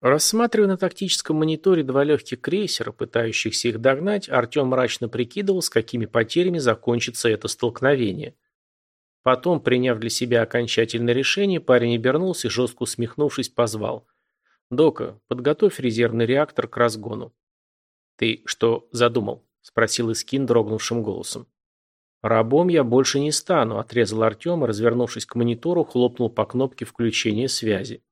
Рассматривая на тактическом мониторе два легких крейсера, пытающихся их догнать, Артем мрачно прикидывал, с какими потерями закончится это столкновение. Потом, приняв для себя окончательное решение, парень обернулся и, жестко усмехнувшись, позвал. «Дока, подготовь резервный реактор к разгону». «Ты что задумал?» – спросил Искин дрогнувшим голосом. «Рабом я больше не стану», – отрезал Артем и, развернувшись к монитору, хлопнул по кнопке включения связи.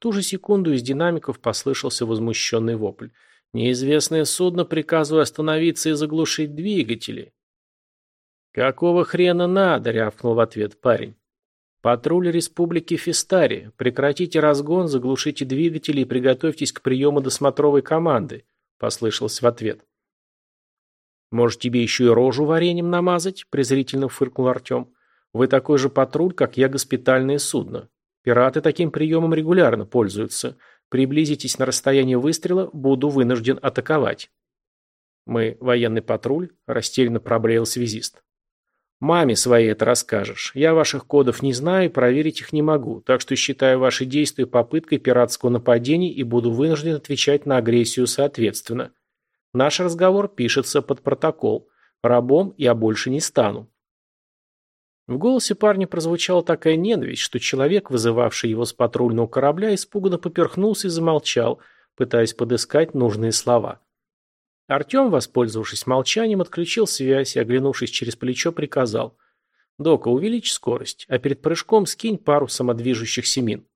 Ту же секунду из динамиков послышался возмущенный вопль. «Неизвестное судно приказываю остановиться и заглушить двигатели». «Какого хрена надо?» – рявкнул в ответ парень. «Патруль Республики Фистари. Прекратите разгон, заглушите двигатели и приготовьтесь к приему досмотровой команды», – послышался в ответ. «Может, тебе еще и рожу вареньем намазать?» – презрительно фыркнул Артем. «Вы такой же патруль, как я госпитальное судно. Пираты таким приемом регулярно пользуются. Приблизитесь на расстояние выстрела, буду вынужден атаковать». «Мы военный патруль?» – растерянно проблеял связист. Маме своей это расскажешь. Я ваших кодов не знаю и проверить их не могу, так что считаю ваши действия попыткой пиратского нападения и буду вынужден отвечать на агрессию соответственно. Наш разговор пишется под протокол. Рабом я больше не стану. В голосе парня прозвучала такая ненависть, что человек, вызывавший его с патрульного корабля, испуганно поперхнулся и замолчал, пытаясь подыскать нужные слова. Артем, воспользовавшись молчанием, отключил связь и, оглянувшись через плечо, приказал. «Дока, увеличь скорость, а перед прыжком скинь пару самодвижущихся мин».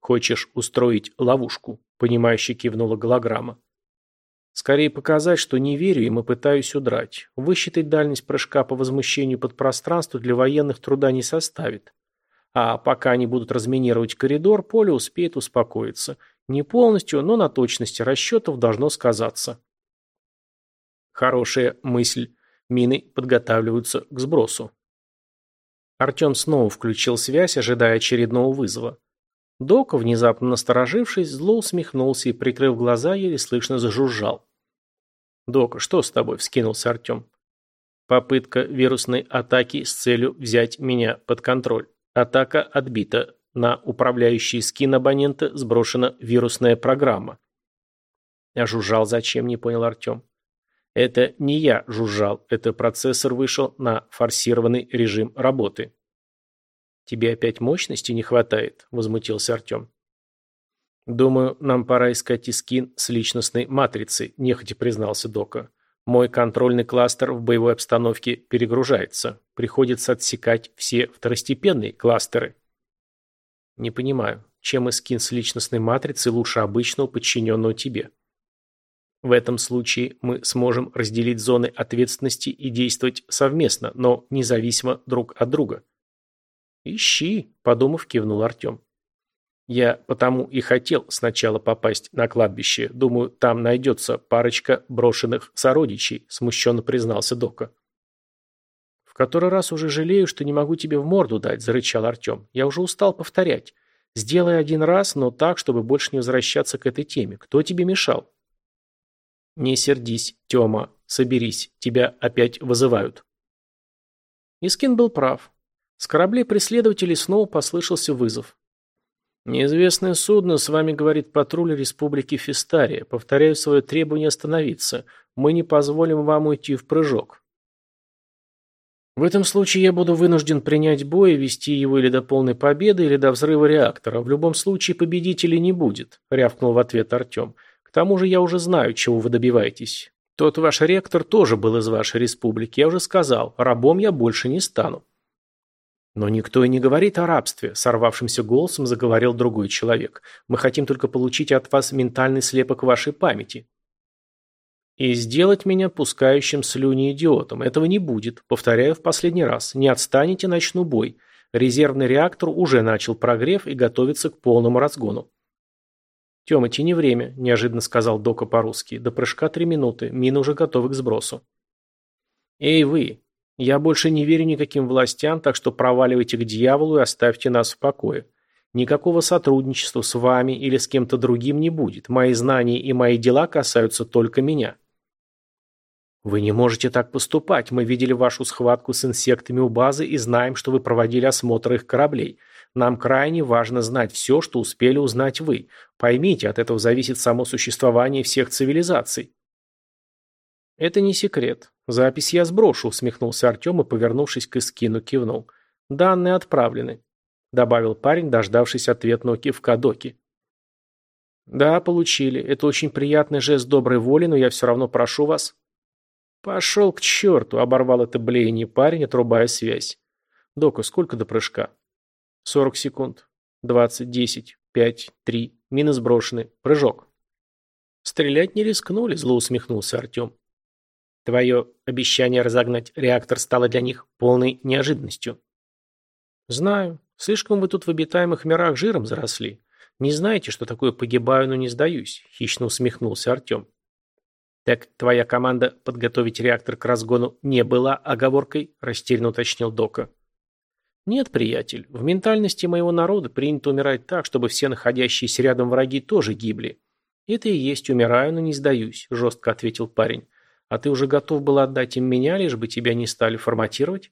«Хочешь устроить ловушку?» – понимающе кивнула голограмма. «Скорее показать, что не верю им и пытаюсь удрать. Высчитать дальность прыжка по возмущению под пространство для военных труда не составит. А пока они будут разминировать коридор, поле успеет успокоиться. Не полностью, но на точности расчетов должно сказаться». Хорошая мысль. Мины подготавливаются к сбросу. Артем снова включил связь, ожидая очередного вызова. Док, внезапно насторожившись, зло усмехнулся и, прикрыв глаза, еле слышно зажужжал. «Док, что с тобой?» – вскинулся Артем. «Попытка вирусной атаки с целью взять меня под контроль. Атака отбита. На управляющий скин абонента сброшена вирусная программа». «А жужжал зачем?» – не понял Артем. Это не я жужжал, это процессор вышел на форсированный режим работы. «Тебе опять мощности не хватает?» – возмутился Артем. «Думаю, нам пора искать искин с личностной матрицей», – нехотя признался Дока. «Мой контрольный кластер в боевой обстановке перегружается. Приходится отсекать все второстепенные кластеры». «Не понимаю, чем искин с личностной матрицей лучше обычного, подчиненного тебе?» В этом случае мы сможем разделить зоны ответственности и действовать совместно, но независимо друг от друга. «Ищи», – подумав, кивнул Артем. «Я потому и хотел сначала попасть на кладбище. Думаю, там найдется парочка брошенных сородичей», – смущенно признался Дока. «В который раз уже жалею, что не могу тебе в морду дать», – зарычал Артем. «Я уже устал повторять. Сделай один раз, но так, чтобы больше не возвращаться к этой теме. Кто тебе мешал?» «Не сердись, Тёма, соберись, тебя опять вызывают». Искин был прав. С кораблей преследователей снова послышался вызов. «Неизвестное судно, с вами говорит патруль Республики Фистария. Повторяю свое требование остановиться. Мы не позволим вам уйти в прыжок». В этом случае я буду вынужден принять бой и вести его или до полной победы, или до взрыва реактора. В любом случае победителей не будет», — рявкнул в ответ Артем. К тому же я уже знаю, чего вы добиваетесь. Тот ваш ректор тоже был из вашей республики, я уже сказал, рабом я больше не стану. Но никто и не говорит о рабстве, сорвавшимся голосом заговорил другой человек. Мы хотим только получить от вас ментальный слепок вашей памяти. И сделать меня пускающим слюни идиотом. Этого не будет. Повторяю в последний раз. Не отстанете, начну бой. Резервный реактор уже начал прогрев и готовится к полному разгону. «Тема, тяни время», – неожиданно сказал Дока по-русски. «До прыжка три минуты. Мины уже готовы к сбросу». «Эй, вы! Я больше не верю никаким властям, так что проваливайте к дьяволу и оставьте нас в покое. Никакого сотрудничества с вами или с кем-то другим не будет. Мои знания и мои дела касаются только меня». «Вы не можете так поступать. Мы видели вашу схватку с инсектами у базы и знаем, что вы проводили осмотр их кораблей. Нам крайне важно знать все, что успели узнать вы. Поймите, от этого зависит само существование всех цивилизаций. Это не секрет. Запись я сброшу, усмехнулся Артем и, повернувшись к Искину, кивнул. Данные отправлены, добавил парень, дождавшись ответного кивка Доки. Да, получили. Это очень приятный жест доброй воли, но я все равно прошу вас. Пошел к черту, оборвал это блеяние парень, отрубая связь. Дока, сколько до прыжка? Сорок секунд. Двадцать, десять, пять, три. Мины сброшены. Прыжок. Стрелять не рискнули, зло усмехнулся Артем. Твое обещание разогнать реактор стало для них полной неожиданностью. Знаю. Слишком вы тут в обитаемых мирах жиром заросли. Не знаете, что такое погибаю, но не сдаюсь, хищно усмехнулся Артем. Так твоя команда подготовить реактор к разгону не была оговоркой, растерянно уточнил Дока. Нет, приятель, в ментальности моего народа принято умирать так, чтобы все находящиеся рядом враги тоже гибли. Это и есть умираю, но не сдаюсь, жестко ответил парень. А ты уже готов был отдать им меня, лишь бы тебя не стали форматировать?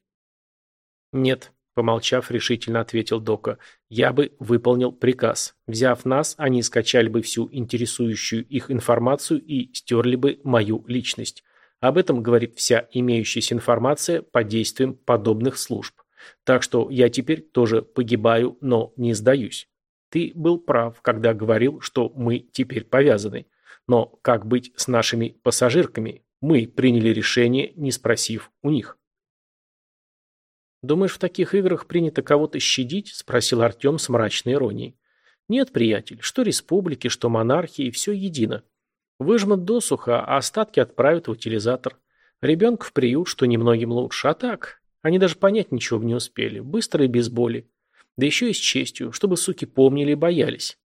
Нет, помолчав, решительно ответил Дока. Я бы выполнил приказ. Взяв нас, они скачали бы всю интересующую их информацию и стерли бы мою личность. Об этом говорит вся имеющаяся информация по действиям подобных служб. Так что я теперь тоже погибаю, но не сдаюсь. Ты был прав, когда говорил, что мы теперь повязаны. Но как быть с нашими пассажирками, мы приняли решение, не спросив у них. «Думаешь, в таких играх принято кого-то щадить?» – спросил Артем с мрачной иронией. «Нет, приятель, что республики, что монархии, все едино. Выжмут досуха, а остатки отправят в утилизатор. Ребенка в приют, что немногим лучше. А так, они даже понять ничего не успели. Быстро и без боли. Да еще и с честью, чтобы суки помнили и боялись».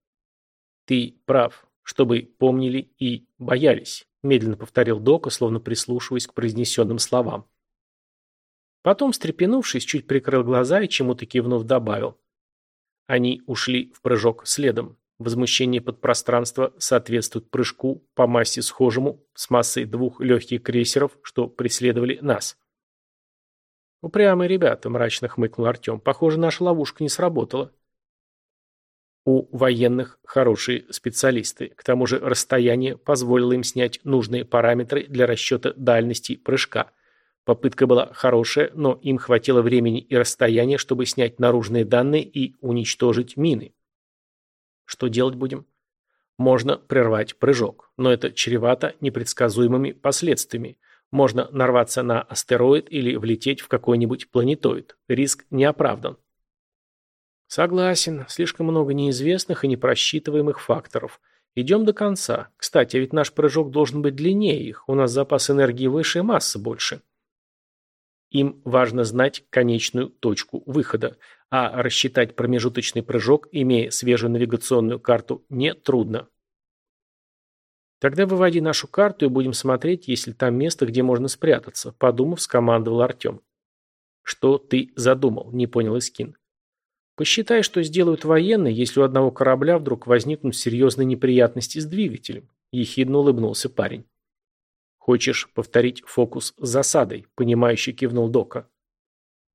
«Ты прав, чтобы помнили и боялись» медленно повторил Дока, словно прислушиваясь к произнесенным словам. Потом, встрепенувшись, чуть прикрыл глаза и чему-то кивнув добавил. Они ушли в прыжок следом. Возмущение подпространства соответствует прыжку по массе схожему с массой двух легких крейсеров, что преследовали нас. «Упрямые ребята», — мрачно хмыкнул Артем. «Похоже, наша ловушка не сработала». У военных хорошие специалисты. К тому же расстояние позволило им снять нужные параметры для расчета дальности прыжка. Попытка была хорошая, но им хватило времени и расстояния, чтобы снять наружные данные и уничтожить мины. Что делать будем? Можно прервать прыжок, но это чревато непредсказуемыми последствиями. Можно нарваться на астероид или влететь в какой-нибудь планетоид. Риск не оправдан. Согласен, слишком много неизвестных и непросчитываемых факторов. Идем до конца. Кстати, ведь наш прыжок должен быть длиннее их. У нас запас энергии выше и масса больше. Им важно знать конечную точку выхода, а рассчитать промежуточный прыжок, имея свежую навигационную карту, нетрудно. Тогда выводи нашу карту и будем смотреть, есть ли там место, где можно спрятаться, подумав, скомандовал Артем. Что ты задумал, не понял Искин. Посчитай, что сделают военные, если у одного корабля вдруг возникнут серьезные неприятности с двигателем. Ехидно улыбнулся парень. Хочешь повторить фокус с засадой? Понимающе кивнул Дока.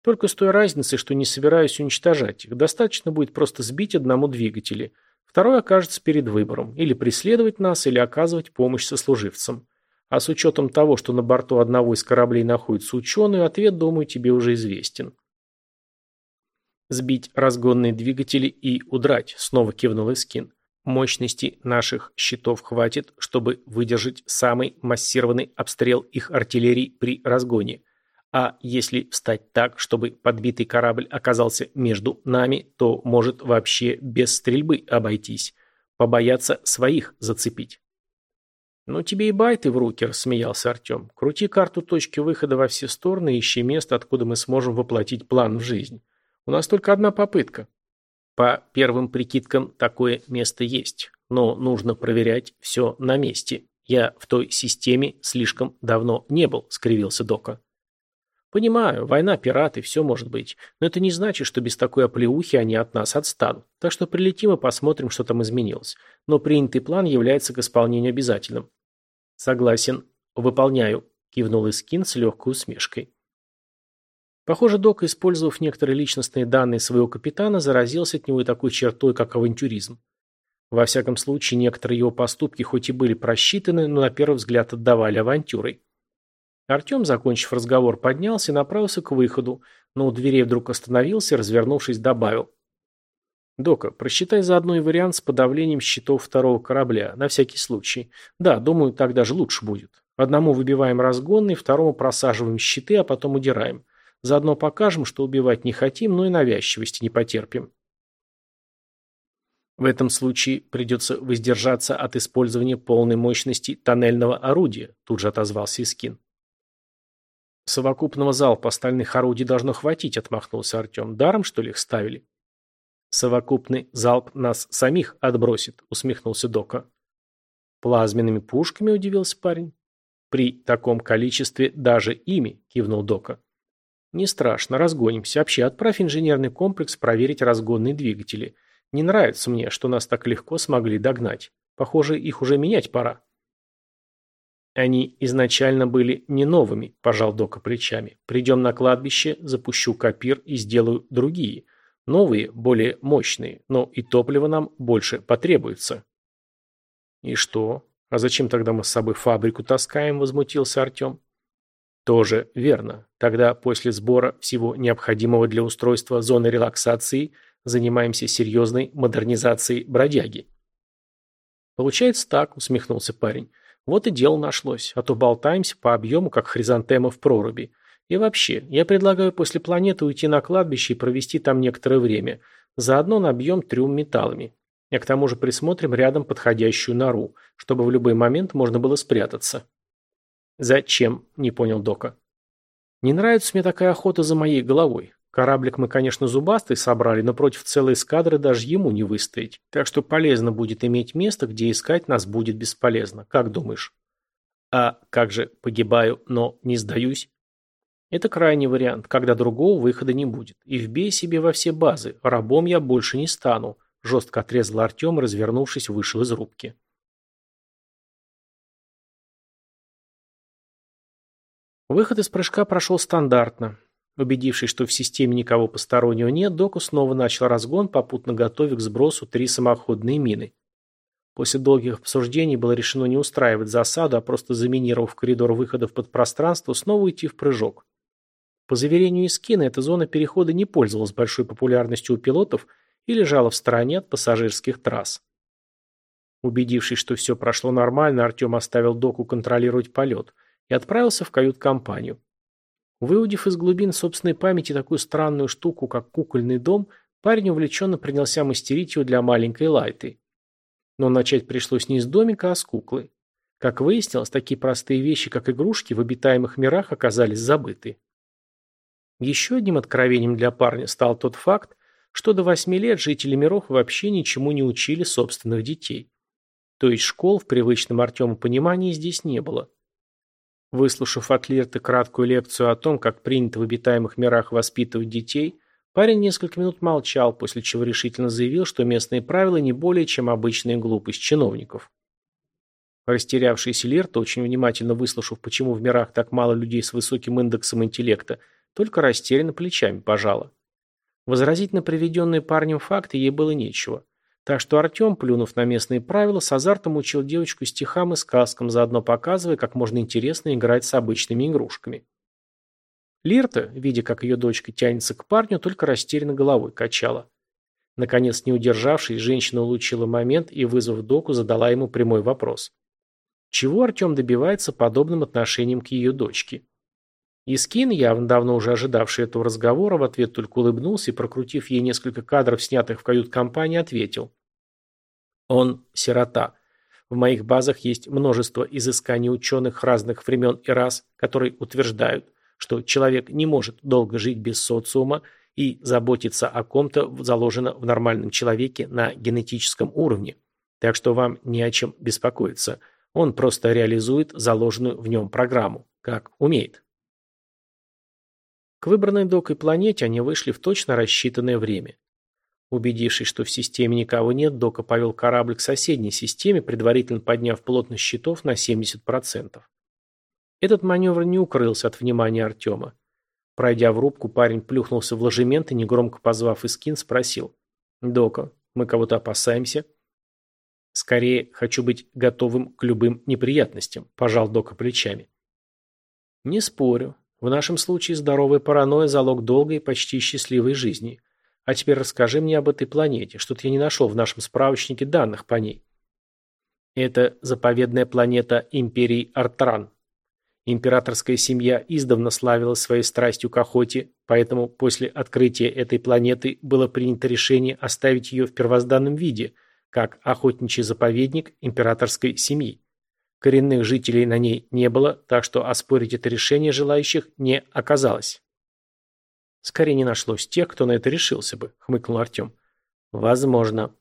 Только с той разницей, что не собираюсь уничтожать их. Достаточно будет просто сбить одному двигатели. Второй окажется перед выбором. Или преследовать нас, или оказывать помощь сослуживцам. А с учетом того, что на борту одного из кораблей находится ученый, ответ, думаю, тебе уже известен. Сбить разгонные двигатели и удрать, снова кивнул Искин. Мощности наших щитов хватит, чтобы выдержать самый массированный обстрел их артиллерии при разгоне. А если встать так, чтобы подбитый корабль оказался между нами, то может вообще без стрельбы обойтись. Побояться своих зацепить. «Ну тебе и байты в руки», – рассмеялся Артем. «Крути карту точки выхода во все стороны и ищи место, откуда мы сможем воплотить план в жизнь. У нас только одна попытка. По первым прикидкам такое место есть, но нужно проверять все на месте. Я в той системе слишком давно не был, скривился Дока. Понимаю, война, пираты, все может быть. Но это не значит, что без такой оплеухи они от нас отстанут. Так что прилетим и посмотрим, что там изменилось. Но принятый план является к исполнению обязательным. Согласен. Выполняю, кивнул Искин с легкой усмешкой. Похоже, Док, использовав некоторые личностные данные своего капитана, заразился от него и такой чертой, как авантюризм. Во всяком случае, некоторые его поступки хоть и были просчитаны, но на первый взгляд отдавали авантюрой. Артем, закончив разговор, поднялся и направился к выходу, но у дверей вдруг остановился и, развернувшись, добавил. «Дока, просчитай заодно и вариант с подавлением щитов второго корабля, на всякий случай. Да, думаю, так даже лучше будет. Одному выбиваем разгонный, второму просаживаем щиты, а потом удираем. Заодно покажем, что убивать не хотим, но и навязчивости не потерпим». В этом случае придется воздержаться от использования полной мощности тоннельного орудия, тут же отозвался Искин. Совокупного залпа остальных орудий должно хватить, отмахнулся Артем. Даром, что ли, их ставили? Совокупный залп нас самих отбросит, усмехнулся Дока. Плазменными пушками, удивился парень. При таком количестве даже ими, кивнул Дока. Не страшно, разгонимся. Вообще, отправь инженерный комплекс проверить разгонные двигатели. Не нравится мне, что нас так легко смогли догнать. Похоже, их уже менять пора. Они изначально были не новыми, пожал Дока плечами. Придем на кладбище, запущу копир и сделаю другие. Новые, более мощные, но и топлива нам больше потребуется. И что? А зачем тогда мы с собой фабрику таскаем, возмутился Артем. Тоже верно. Тогда после сбора всего необходимого для устройства зоны релаксации – занимаемся серьезной модернизацией бродяги. Получается так, усмехнулся парень. Вот и дело нашлось, а то болтаемся по объему, как хризантема в проруби. И вообще, я предлагаю после планеты уйти на кладбище и провести там некоторое время. Заодно набьем трюм металлами. А к тому же присмотрим рядом подходящую нору, чтобы в любой момент можно было спрятаться. «Зачем?» – не понял Дока. «Не нравится мне такая охота за моей головой. Кораблик мы, конечно, зубастый собрали, но против целой эскадры даже ему не выстоять. Так что полезно будет иметь место, где искать нас будет бесполезно. Как думаешь? А как же погибаю, но не сдаюсь? Это крайний вариант, когда другого выхода не будет. И вбей себе во все базы. Рабом я больше не стану. Жестко отрезал Артем развернувшись, вышел из рубки. Выход из прыжка прошел стандартно. Убедившись, что в системе никого постороннего нет, Доку снова начал разгон, попутно готовя к сбросу три самоходные мины. После долгих обсуждений было решено не устраивать засаду, а просто заминировав коридор выходов под пространство, снова уйти в прыжок. По заверению Искина, эта зона перехода не пользовалась большой популярностью у пилотов и лежала в стороне от пассажирских трасс. Убедившись, что все прошло нормально, Артем оставил Доку контролировать полет и отправился в кают-компанию. Выудив из глубин собственной памяти такую странную штуку, как кукольный дом, парень увлеченно принялся мастерить его для маленькой Лайты. Но начать пришлось не с домика, а с куклы. Как выяснилось, такие простые вещи, как игрушки, в обитаемых мирах оказались забыты. Еще одним откровением для парня стал тот факт, что до восьми лет жители миров вообще ничему не учили собственных детей. То есть школ в привычном Артему понимании здесь не было. Выслушав от Лирты краткую лекцию о том, как принято в обитаемых мирах воспитывать детей, парень несколько минут молчал, после чего решительно заявил, что местные правила не более чем обычная глупость чиновников. Растерявшаяся Лирта, очень внимательно выслушав, почему в мирах так мало людей с высоким индексом интеллекта, только растерянно плечами пожала. Возразить на приведенные парнем факты ей было нечего. Так что Артем, плюнув на местные правила, с азартом учил девочку стихам и сказкам, заодно показывая, как можно интересно играть с обычными игрушками. Лирта, видя, как ее дочка тянется к парню, только растерянно головой качала. Наконец, не удержавшись, женщина улучила момент и, вызвав доку, задала ему прямой вопрос. Чего Артем добивается подобным отношением к ее дочке? Искин, явно давно уже ожидавший этого разговора, в ответ только улыбнулся и, прокрутив ей несколько кадров, снятых в кают-компании, ответил. Он сирота. В моих базах есть множество изысканий ученых разных времен и рас, которые утверждают, что человек не может долго жить без социума и заботиться о ком-то заложено в нормальном человеке на генетическом уровне. Так что вам не о чем беспокоиться. Он просто реализует заложенную в нем программу, как умеет. К выбранной докой планете они вышли в точно рассчитанное время. Убедившись, что в системе никого нет, Дока повел корабль к соседней системе, предварительно подняв плотность щитов на 70%. Этот маневр не укрылся от внимания Артема. Пройдя в рубку, парень плюхнулся в ложемент и, негромко позвав Искин, спросил. «Дока, мы кого-то опасаемся?» «Скорее, хочу быть готовым к любым неприятностям», – пожал Дока плечами. «Не спорю. В нашем случае здоровая паранойя – залог долгой почти счастливой жизни. А теперь расскажи мне об этой планете. Что-то я не нашел в нашем справочнике данных по ней». Это заповедная планета Империи Артран. Императорская семья издавна славилась своей страстью к охоте, поэтому после открытия этой планеты было принято решение оставить ее в первозданном виде, как охотничий заповедник императорской семьи. Коренных жителей на ней не было, так что оспорить это решение желающих не оказалось. Скорее не нашлось тех, кто на это решился бы, хмыкнул Артем. Возможно.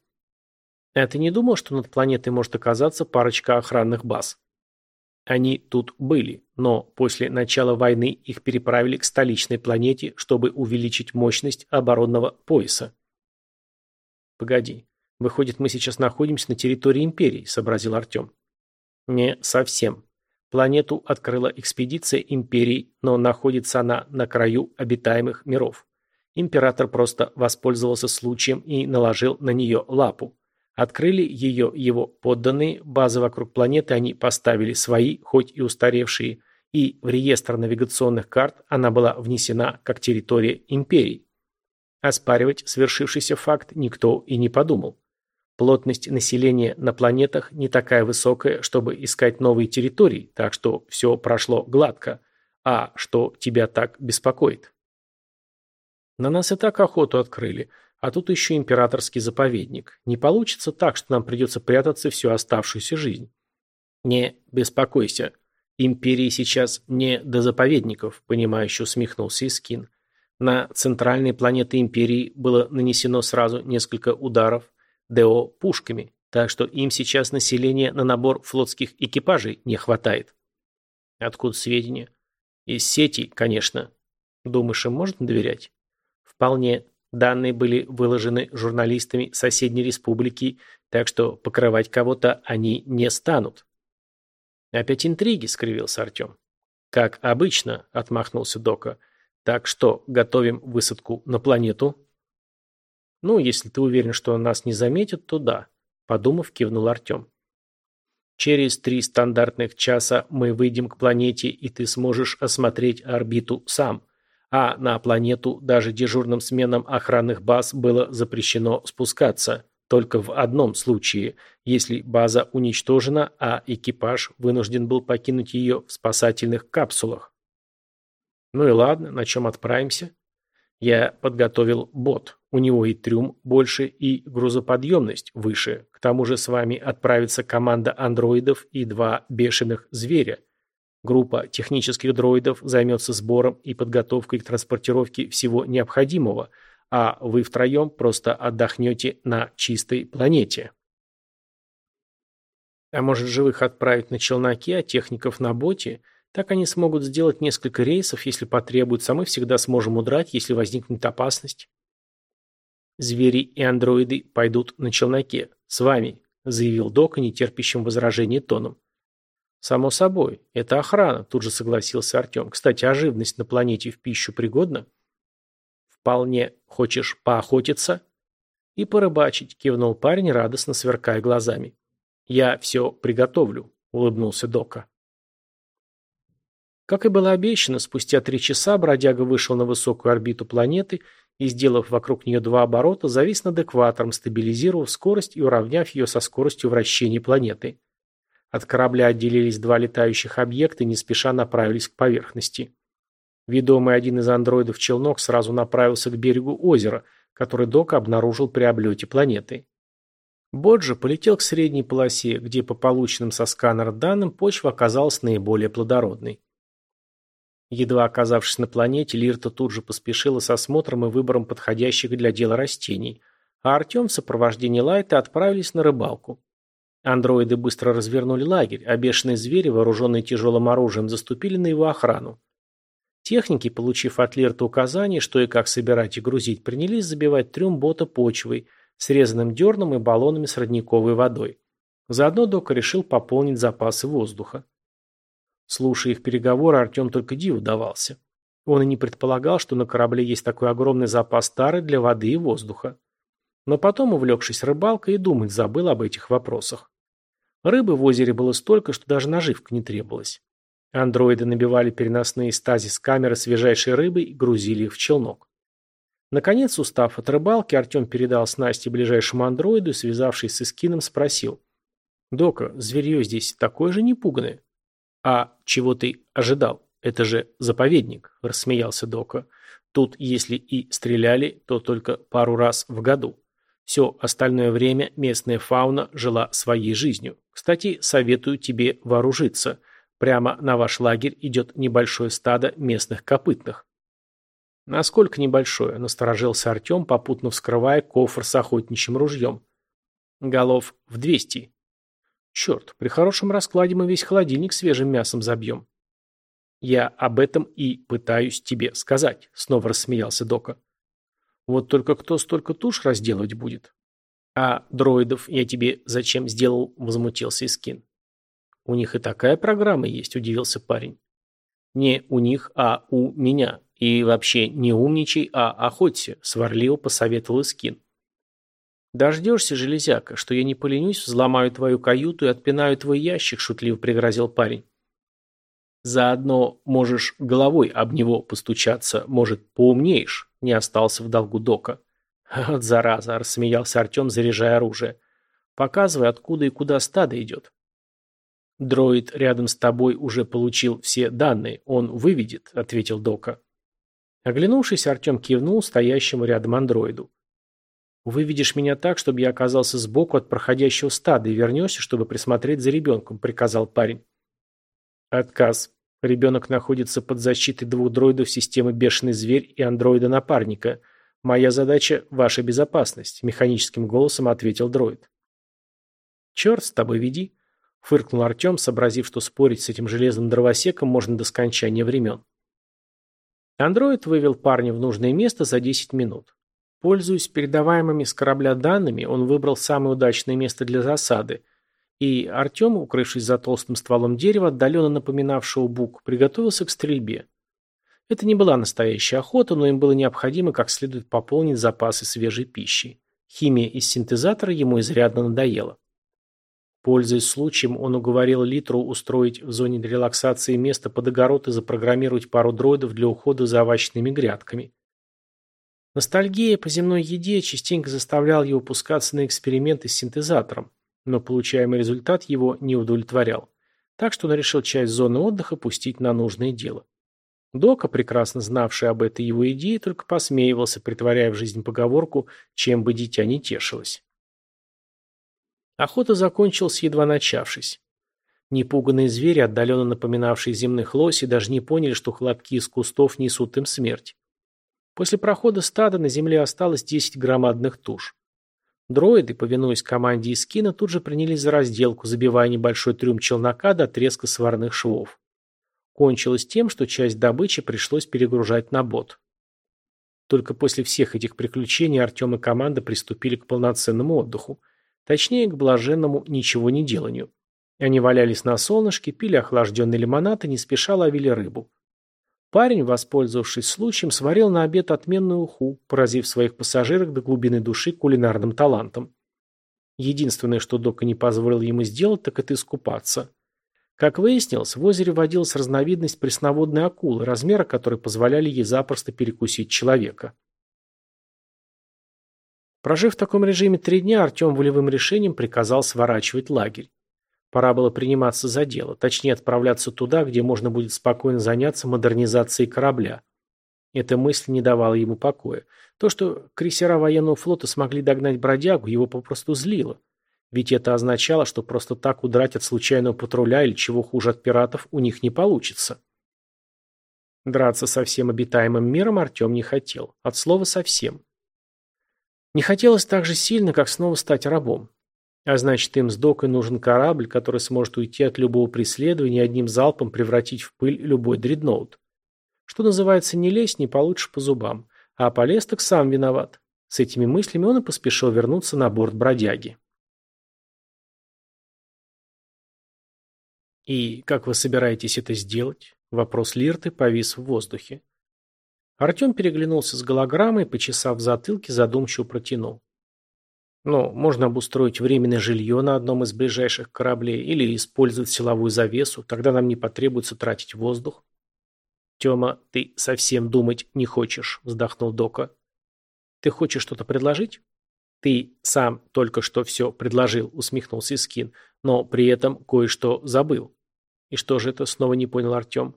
А ты не думал, что над планетой может оказаться парочка охранных баз? Они тут были, но после начала войны их переправили к столичной планете, чтобы увеличить мощность оборонного пояса. Погоди, выходит, мы сейчас находимся на территории Империи, сообразил Артем. Не совсем. Планету открыла экспедиция Империи, но находится она на краю обитаемых миров. Император просто воспользовался случаем и наложил на нее лапу. Открыли ее его подданные, базы вокруг планеты они поставили свои, хоть и устаревшие, и в реестр навигационных карт она была внесена как территория империи. Оспаривать свершившийся факт никто и не подумал. Плотность населения на планетах не такая высокая, чтобы искать новые территории, так что все прошло гладко. А что тебя так беспокоит? На нас и так охоту открыли – а тут еще императорский заповедник. Не получится так, что нам придется прятаться всю оставшуюся жизнь. Не беспокойся. Империи сейчас не до заповедников, понимающе усмехнулся Искин. На центральной планеты Империи было нанесено сразу несколько ударов ДО пушками, так что им сейчас населения на набор флотских экипажей не хватает. Откуда сведения? Из сети, конечно. Думаешь, им можно доверять? Вполне. Данные были выложены журналистами соседней республики, так что покрывать кого-то они не станут. «Опять интриги», — скривился Артем. «Как обычно», — отмахнулся Дока. «Так что, готовим высадку на планету?» «Ну, если ты уверен, что нас не заметят, то да», — подумав, кивнул Артем. «Через три стандартных часа мы выйдем к планете, и ты сможешь осмотреть орбиту сам а на планету даже дежурным сменам охранных баз было запрещено спускаться, только в одном случае, если база уничтожена, а экипаж вынужден был покинуть ее в спасательных капсулах. Ну и ладно, на чем отправимся? Я подготовил бот. У него и трюм больше, и грузоподъемность выше. К тому же с вами отправится команда андроидов и два бешеных зверя – Группа технических дроидов займется сбором и подготовкой к транспортировке всего необходимого, а вы втроем просто отдохнете на чистой планете. А может живых отправить на челноке, а техников на боте? Так они смогут сделать несколько рейсов, если потребуется, а мы всегда сможем удрать, если возникнет опасность. Звери и андроиды пойдут на челноке. С вами, заявил Док нетерпящим возражений тоном. «Само собой. Это охрана», – тут же согласился Артем. «Кстати, а живность на планете в пищу пригодна?» «Вполне. Хочешь поохотиться?» «И порыбачить», – кивнул парень, радостно сверкая глазами. «Я все приготовлю», – улыбнулся Дока. Как и было обещано, спустя три часа бродяга вышел на высокую орбиту планеты и, сделав вокруг нее два оборота, завис над экватором, стабилизировав скорость и уравняв ее со скоростью вращения планеты. От корабля отделились два летающих объекта и не спеша направились к поверхности. Ведомый один из андроидов челнок сразу направился к берегу озера, который Док обнаружил при облете планеты. Боджи полетел к средней полосе, где по полученным со сканера данным почва оказалась наиболее плодородной. Едва оказавшись на планете, Лирта тут же поспешила с осмотром и выбором подходящих для дела растений, а Артем в сопровождении Лайта отправились на рыбалку. Андроиды быстро развернули лагерь, а бешеные звери, вооруженные тяжелым оружием, заступили на его охрану. Техники, получив от Лерта указание, что и как собирать и грузить, принялись забивать трюм бота почвой, срезанным дерном и баллонами с родниковой водой. Заодно Дока решил пополнить запасы воздуха. Слушая их переговоры, Артем только диву давался. Он и не предполагал, что на корабле есть такой огромный запас тары для воды и воздуха. Но потом, увлекшись рыбалкой, и думать забыл об этих вопросах. Рыбы в озере было столько, что даже наживка не требовалась. Андроиды набивали переносные стазис-камеры свежайшей рыбой и грузили их в челнок. Наконец, устав от рыбалки, Артем передал снасти ближайшему андроиду и, связавшись с Искином, спросил. «Дока, зверье здесь такое же непуганное?» «А чего ты ожидал? Это же заповедник», – рассмеялся Дока. «Тут, если и стреляли, то только пару раз в году. Все остальное время местная фауна жила своей жизнью. Кстати, советую тебе вооружиться. Прямо на ваш лагерь идет небольшое стадо местных копытных. Насколько небольшое, насторожился Артем, попутно вскрывая кофр с охотничьим ружьем. Голов в двести. Черт, при хорошем раскладе мы весь холодильник свежим мясом забьем. Я об этом и пытаюсь тебе сказать, снова рассмеялся Дока. Вот только кто столько туш разделывать будет? А дроидов я тебе зачем сделал, возмутился Искин. У них и такая программа есть, удивился парень. Не у них, а у меня. И вообще не умничай, а охоться, сварливо посоветовал Искин. «Дождешься, железяка, что я не поленюсь, взломаю твою каюту и отпинаю твой ящик», — шутливо пригрозил парень. «Заодно можешь головой об него постучаться, может, поумнеешь». Не остался в долгу Дока. «Вот зараза!» – рассмеялся Артем, заряжая оружие. «Показывай, откуда и куда стадо идет». «Дроид рядом с тобой уже получил все данные. Он выведет», – ответил Дока. Оглянувшись, Артем кивнул стоящему рядом андроиду. «Выведешь меня так, чтобы я оказался сбоку от проходящего стада и вернешься, чтобы присмотреть за ребенком», – приказал парень. «Отказ», Ребенок находится под защитой двух дроидов системы «Бешеный зверь» и андроида-напарника. Моя задача – ваша безопасность», – механическим голосом ответил дроид. «Черт с тобой, веди», – фыркнул Артем, сообразив, что спорить с этим железным дровосеком можно до скончания времен. Андроид вывел парня в нужное место за 10 минут. Пользуясь передаваемыми с корабля данными, он выбрал самое удачное место для засады – и Артем, укрывшись за толстым стволом дерева, отдаленно напоминавшего бук, приготовился к стрельбе. Это не была настоящая охота, но им было необходимо как следует пополнить запасы свежей пищи. Химия из синтезатора ему изрядно надоела. Пользуясь случаем, он уговорил Литру устроить в зоне релаксации место под огород и запрограммировать пару дроидов для ухода за овощными грядками. Ностальгия по земной еде частенько заставляла его пускаться на эксперименты с синтезатором но получаемый результат его не удовлетворял. Так что он решил часть зоны отдыха пустить на нужное дело. Дока, прекрасно знавший об этой его идее, только посмеивался, притворяя в жизнь поговорку «чем бы дитя не тешилось». Охота закончилась, едва начавшись. Непуганные звери, отдаленно напоминавшие земных лосей, даже не поняли, что хлопки из кустов несут им смерть. После прохода стада на земле осталось 10 громадных туш. Дроиды, повинуясь команде Искина, тут же принялись за разделку, забивая небольшой трюм челнока до треска сварных швов. Кончилось тем, что часть добычи пришлось перегружать на бот. Только после всех этих приключений Артем и команда приступили к полноценному отдыху. Точнее, к блаженному ничего не деланию. Они валялись на солнышке, пили охлажденный лимонад и не спеша ловили рыбу. Парень, воспользовавшись случаем, сварил на обед отменную уху, поразив своих пассажирок до глубины души кулинарным талантом. Единственное, что Дока не позволил ему сделать, так это искупаться. Как выяснилось, в озере водилась разновидность пресноводной акулы, размера которой позволяли ей запросто перекусить человека. Прожив в таком режиме три дня, Артем волевым решением приказал сворачивать лагерь. Пора было приниматься за дело, точнее отправляться туда, где можно будет спокойно заняться модернизацией корабля. Эта мысль не давала ему покоя. То, что крейсера военного флота смогли догнать бродягу, его попросту злило. Ведь это означало, что просто так удрать от случайного патруля или чего хуже от пиратов у них не получится. Драться со всем обитаемым миром Артем не хотел. От слова «совсем». Не хотелось так же сильно, как снова стать рабом. А значит, им с Докой нужен корабль, который сможет уйти от любого преследования и одним залпом превратить в пыль любой дредноут. Что называется, не лезь, не получишь по зубам. А полез так сам виноват. С этими мыслями он и поспешил вернуться на борт бродяги. «И как вы собираетесь это сделать?» Вопрос Лирты повис в воздухе. Артем переглянулся с голограммой, почесав в затылке, задумчиво протянул. Ну, можно обустроить временное жилье на одном из ближайших кораблей или использовать силовую завесу, тогда нам не потребуется тратить воздух. Тёма, ты совсем думать не хочешь, вздохнул Дока. Ты хочешь что-то предложить? Ты сам только что все предложил, усмехнулся Искин, но при этом кое-что забыл. И что же это, снова не понял Артем.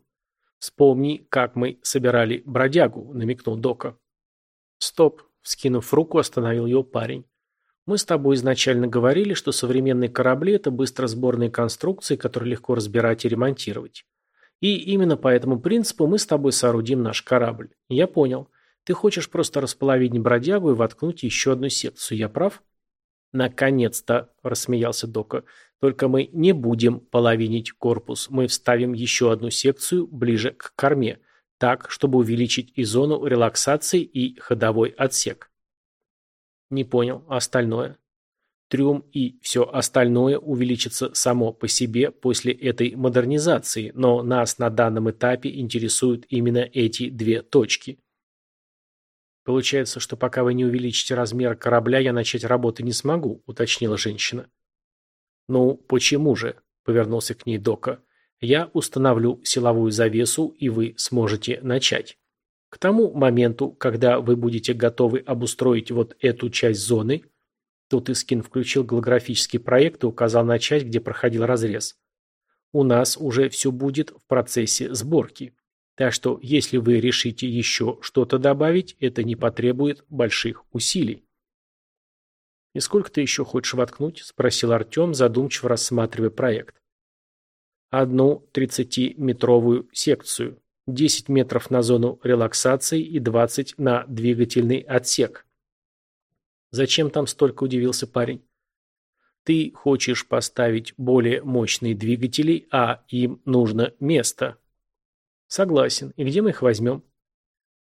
Вспомни, как мы собирали бродягу, намекнул Дока. Стоп, вскинув руку, остановил его парень. Мы с тобой изначально говорили, что современные корабли – это быстросборные конструкции, которые легко разбирать и ремонтировать. И именно по этому принципу мы с тобой соорудим наш корабль. Я понял. Ты хочешь просто располовить бродягу и воткнуть еще одну секцию. Я прав? Наконец-то, рассмеялся Дока. Только мы не будем половинить корпус. Мы вставим еще одну секцию ближе к корме. Так, чтобы увеличить и зону релаксации, и ходовой отсек. Не понял. А остальное? Трюм и все остальное увеличится само по себе после этой модернизации, но нас на данном этапе интересуют именно эти две точки. Получается, что пока вы не увеличите размер корабля, я начать работы не смогу, уточнила женщина. Ну, почему же? Повернулся к ней Дока. Я установлю силовую завесу, и вы сможете начать. К тому моменту, когда вы будете готовы обустроить вот эту часть зоны, тут Искин включил голографический проект и указал на часть, где проходил разрез. У нас уже все будет в процессе сборки. Так что, если вы решите еще что-то добавить, это не потребует больших усилий. «И сколько ты еще хочешь воткнуть?» – спросил Артем, задумчиво рассматривая проект. «Одну 30-метровую секцию. 10 метров на зону релаксации и 20 на двигательный отсек. «Зачем там столько?» – удивился парень. «Ты хочешь поставить более мощные двигатели, а им нужно место». «Согласен. И где мы их возьмем?»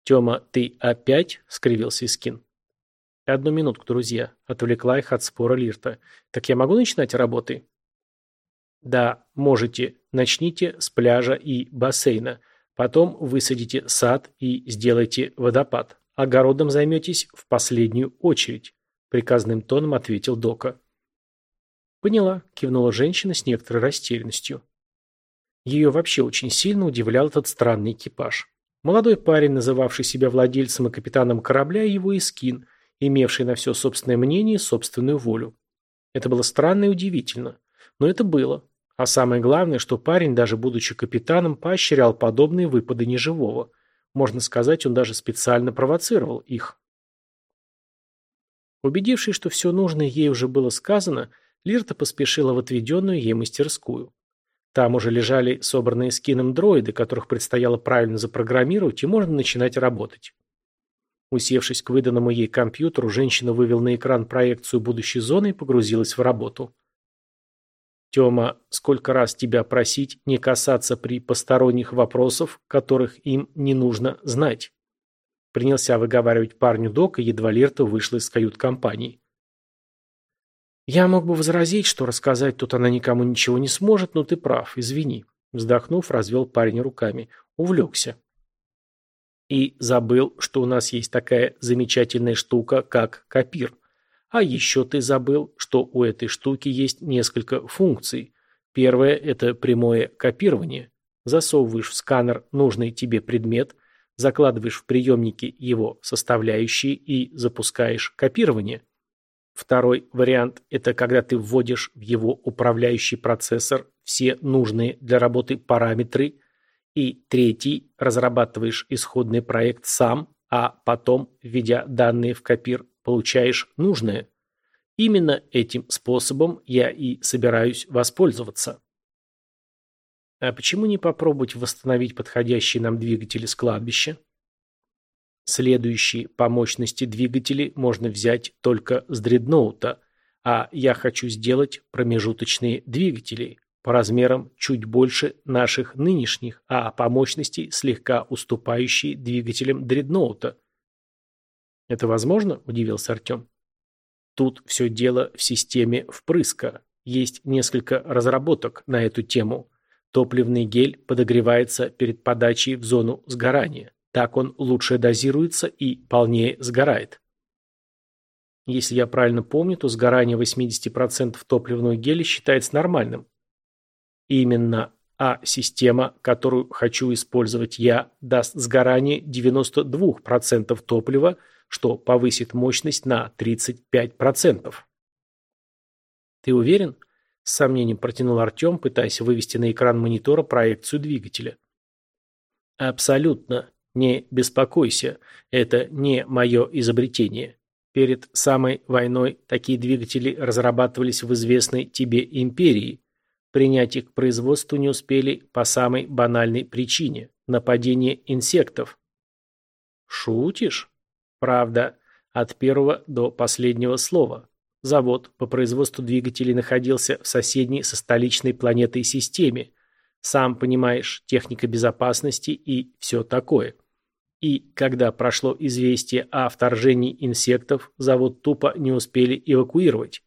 «Тема, ты опять?» – скривился Искин. «Одну минутку, друзья», – отвлекла их от спора Лирта. «Так я могу начинать работы?» «Да, можете. Начните с пляжа и бассейна. Потом высадите сад и сделайте водопад. Огородом займетесь в последнюю очередь», – приказным тоном ответил Дока. «Поняла», – кивнула женщина с некоторой растерянностью. Ее вообще очень сильно удивлял этот странный экипаж. Молодой парень, называвший себя владельцем и капитаном корабля, его эскин, имевший на все собственное мнение и собственную волю. Это было странно и удивительно. Но это было. А самое главное, что парень, даже будучи капитаном, поощрял подобные выпады неживого. Можно сказать, он даже специально провоцировал их. Убедившись, что все нужное ей уже было сказано, Лирта поспешила в отведенную ей мастерскую. Там уже лежали собранные скином дроиды, которых предстояло правильно запрограммировать, и можно начинать работать. Усевшись к выданному ей компьютеру, женщина вывела на экран проекцию будущей зоны и погрузилась в работу. Тёма, сколько раз тебя просить не касаться при посторонних вопросов, которых им не нужно знать. Принялся выговаривать парню док, и едва Лерта вышла из кают-компании. Я мог бы возразить, что рассказать тут она никому ничего не сможет, но ты прав, извини. Вздохнув, развел парень руками. Увлекся. И забыл, что у нас есть такая замечательная штука, как копир. А еще ты забыл, что у этой штуки есть несколько функций. Первое – это прямое копирование. Засовываешь в сканер нужный тебе предмет, закладываешь в приемники его составляющие и запускаешь копирование. Второй вариант – это когда ты вводишь в его управляющий процессор все нужные для работы параметры. И третий – разрабатываешь исходный проект сам, а потом, введя данные в копир, получаешь нужное. Именно этим способом я и собираюсь воспользоваться. А почему не попробовать восстановить подходящие нам двигатели с кладбища? Следующие по мощности двигатели можно взять только с дредноута, а я хочу сделать промежуточные двигатели по размерам чуть больше наших нынешних, а по мощности слегка уступающие двигателям дредноута. «Это возможно?» – удивился Артем. «Тут все дело в системе впрыска. Есть несколько разработок на эту тему. Топливный гель подогревается перед подачей в зону сгорания. Так он лучше дозируется и полнее сгорает. Если я правильно помню, то сгорание 80% топливного геля считается нормальным. Именно А-система, которую хочу использовать я, даст сгорание 92% топлива, что повысит мощность на 35%. Ты уверен? С сомнением протянул Артем, пытаясь вывести на экран монитора проекцию двигателя. Абсолютно. Не беспокойся. Это не мое изобретение. Перед самой войной такие двигатели разрабатывались в известной тебе империи. Принять их к производству не успели по самой банальной причине – нападение инсектов. Шутишь? Правда, от первого до последнего слова. Завод по производству двигателей находился в соседней со столичной планетой системе. Сам понимаешь, техника безопасности и все такое. И когда прошло известие о вторжении инсектов, завод тупо не успели эвакуировать.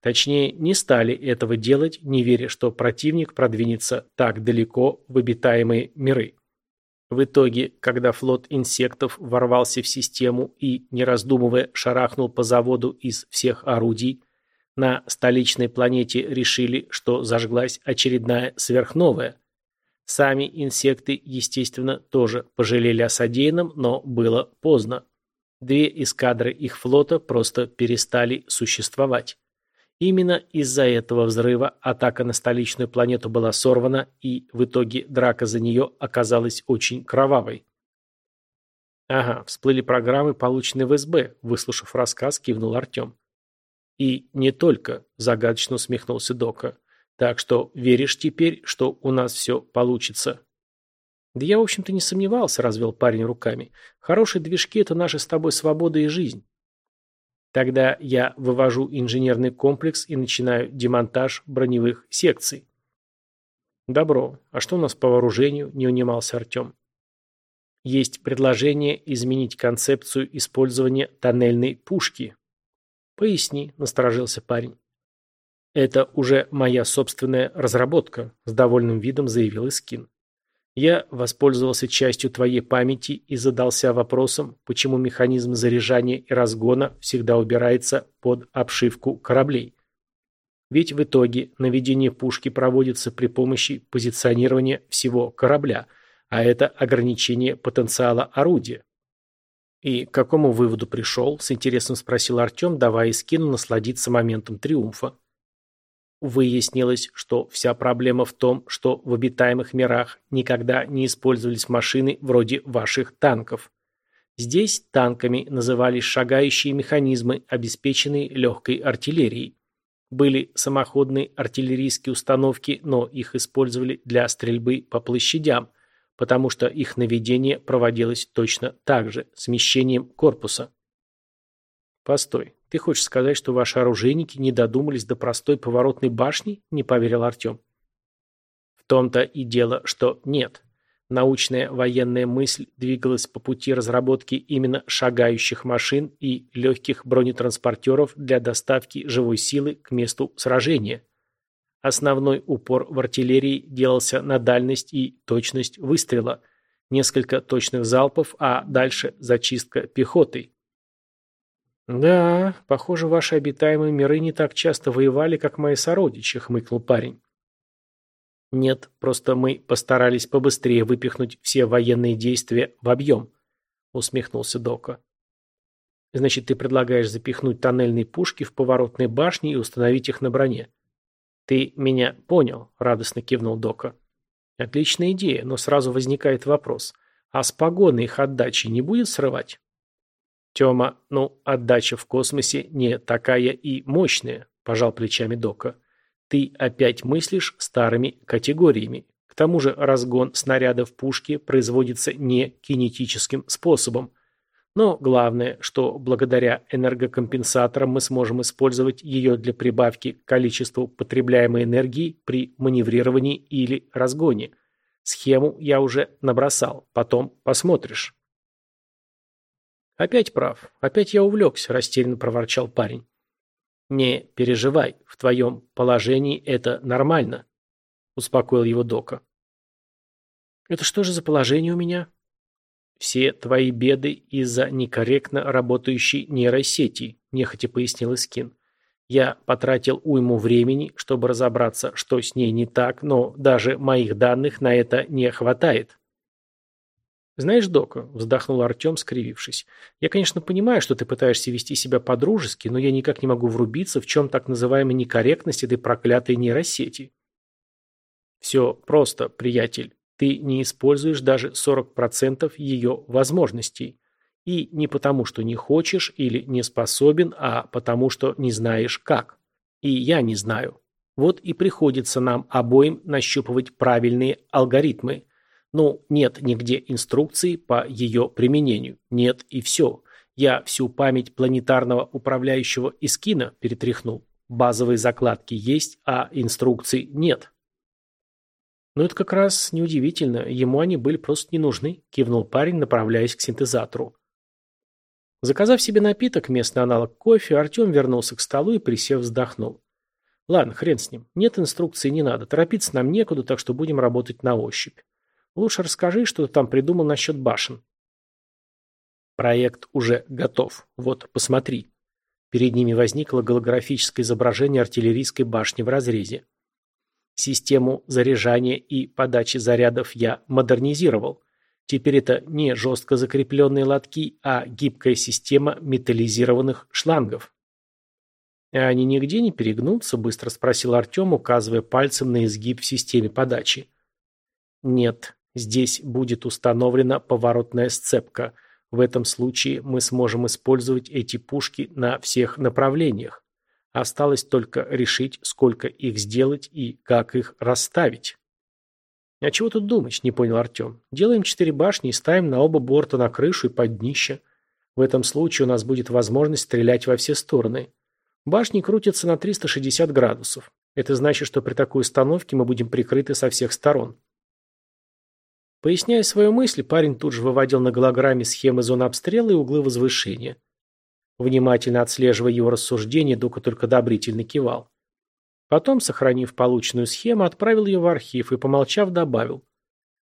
Точнее, не стали этого делать, не веря, что противник продвинется так далеко в обитаемые миры. В итоге, когда флот инсектов ворвался в систему и, не раздумывая, шарахнул по заводу из всех орудий, на столичной планете решили, что зажглась очередная сверхновая. Сами инсекты, естественно, тоже пожалели о содеянном, но было поздно. Две эскадры их флота просто перестали существовать. Именно из-за этого взрыва атака на столичную планету была сорвана, и в итоге драка за нее оказалась очень кровавой. «Ага, всплыли программы, полученные в СБ», – выслушав рассказ, кивнул Артем. «И не только», – загадочно усмехнулся Дока. «Так что веришь теперь, что у нас все получится?» «Да я, в общем-то, не сомневался», – развел парень руками. «Хорошие движки – это наша с тобой свобода и жизнь. Тогда я вывожу инженерный комплекс и начинаю демонтаж броневых секций. Добро. А что у нас по вооружению? Не унимался Артем. Есть предложение изменить концепцию использования тоннельной пушки. Поясни, насторожился парень. Это уже моя собственная разработка, с довольным видом заявил Искин. Я воспользовался частью твоей памяти и задался вопросом, почему механизм заряжания и разгона всегда убирается под обшивку кораблей. Ведь в итоге наведение пушки проводится при помощи позиционирования всего корабля, а это ограничение потенциала орудия. «И к какому выводу пришел?» – с интересом спросил Артем, давая Искину насладиться моментом триумфа. Выяснилось, что вся проблема в том, что в обитаемых мирах никогда не использовались машины вроде ваших танков. Здесь танками назывались шагающие механизмы, обеспеченные легкой артиллерией. Были самоходные артиллерийские установки, но их использовали для стрельбы по площадям, потому что их наведение проводилось точно так же, смещением корпуса. Постой, ты хочешь сказать, что ваши оружейники не додумались до простой поворотной башни? Не поверил Артем. В том-то и дело, что нет. Научная военная мысль двигалась по пути разработки именно шагающих машин и легких бронетранспортеров для доставки живой силы к месту сражения. Основной упор в артиллерии делался на дальность и точность выстрела. Несколько точных залпов, а дальше зачистка пехотой. «Да, похоже, ваши обитаемые миры не так часто воевали, как мои сородичи», — хмыкнул парень. «Нет, просто мы постарались побыстрее выпихнуть все военные действия в объем», — усмехнулся Дока. «Значит, ты предлагаешь запихнуть тоннельные пушки в поворотные башни и установить их на броне?» «Ты меня понял», — радостно кивнул Дока. «Отличная идея, но сразу возникает вопрос. А с погоны их отдачи не будет срывать?» Тёма, ну, отдача в космосе не такая и мощная, пожал плечами Дока. Ты опять мыслишь старыми категориями. К тому же разгон снаряда в пушке производится не кинетическим способом. Но главное, что благодаря энергокомпенсаторам мы сможем использовать ее для прибавки к количеству потребляемой энергии при маневрировании или разгоне. Схему я уже набросал, потом посмотришь. «Опять прав. Опять я увлекся», – растерянно проворчал парень. «Не переживай. В твоем положении это нормально», – успокоил его Дока. «Это что же за положение у меня?» «Все твои беды из-за некорректно работающей нейросети», – нехотя пояснил Искин. «Я потратил уйму времени, чтобы разобраться, что с ней не так, но даже моих данных на это не хватает». «Знаешь, Дока», – вздохнул Артем, скривившись, – «я, конечно, понимаю, что ты пытаешься вести себя по-дружески, но я никак не могу врубиться, в чем так называемая некорректность этой проклятой нейросети». «Все просто, приятель. Ты не используешь даже 40% ее возможностей. И не потому, что не хочешь или не способен, а потому, что не знаешь как. И я не знаю. Вот и приходится нам обоим нащупывать правильные алгоритмы. Ну, нет нигде инструкции по ее применению. Нет и все. Я всю память планетарного управляющего Искина перетряхнул. Базовые закладки есть, а инструкций нет. «Но это как раз неудивительно, ему они были просто не нужны», – кивнул парень, направляясь к синтезатору. Заказав себе напиток, местный аналог кофе, Артем вернулся к столу и, присев, вздохнул. «Ладно, хрен с ним. Нет инструкции, не надо. Торопиться нам некуда, так что будем работать на ощупь. Лучше расскажи, что ты там придумал насчет башен». Проект уже готов. Вот, посмотри. Перед ними возникло голографическое изображение артиллерийской башни в разрезе. Систему заряжания и подачи зарядов я модернизировал. Теперь это не жестко закрепленные лотки, а гибкая система металлизированных шлангов. «А они нигде не перегнутся?» – быстро спросил Артем, указывая пальцем на изгиб в системе подачи. «Нет, здесь будет установлена поворотная сцепка. В этом случае мы сможем использовать эти пушки на всех направлениях. Осталось только решить, сколько их сделать и как их расставить. «А чего тут думать?» – не понял Артем. «Делаем четыре башни и ставим на оба борта на крышу и под днище. В этом случае у нас будет возможность стрелять во все стороны. Башни крутятся на 360 градусов. Это значит, что при такой установке мы будем прикрыты со всех сторон». Поясняя свою мысль, парень тут же выводил на голограмме схемы зон обстрела и углы возвышения. Внимательно отслеживая его рассуждения, Дука только одобрительно кивал. Потом, сохранив полученную схему, отправил ее в архив и, помолчав, добавил.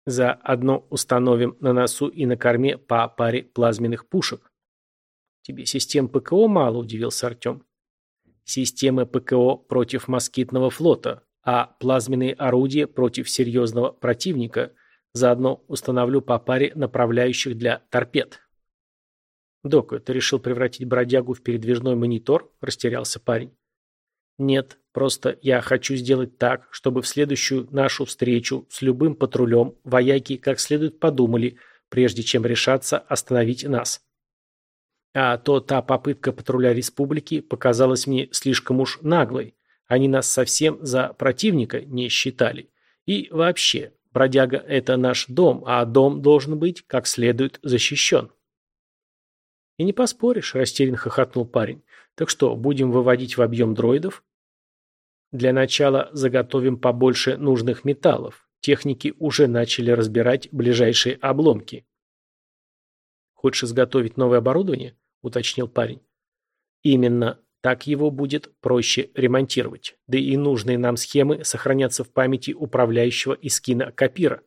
Заодно установим на носу и на корме по паре плазменных пушек. Тебе систем ПКО мало, удивился Артем. Системы ПКО против москитного флота, а плазменные орудия против серьезного противника. Заодно установлю по паре направляющих для торпед. «Дока, ты решил превратить бродягу в передвижной монитор?» – растерялся парень. «Нет, просто я хочу сделать так, чтобы в следующую нашу встречу с любым патрулем вояки как следует подумали, прежде чем решаться остановить нас. А то та попытка патруля республики показалась мне слишком уж наглой. Они нас совсем за противника не считали. И вообще, бродяга – это наш дом, а дом должен быть как следует защищен». «И не поспоришь», – растерянно хохотнул парень. «Так что, будем выводить в объем дроидов?» «Для начала заготовим побольше нужных металлов. Техники уже начали разбирать ближайшие обломки». «Хочешь изготовить новое оборудование?» – уточнил парень. «Именно. Так его будет проще ремонтировать. Да и нужные нам схемы сохранятся в памяти управляющего Искина Капира».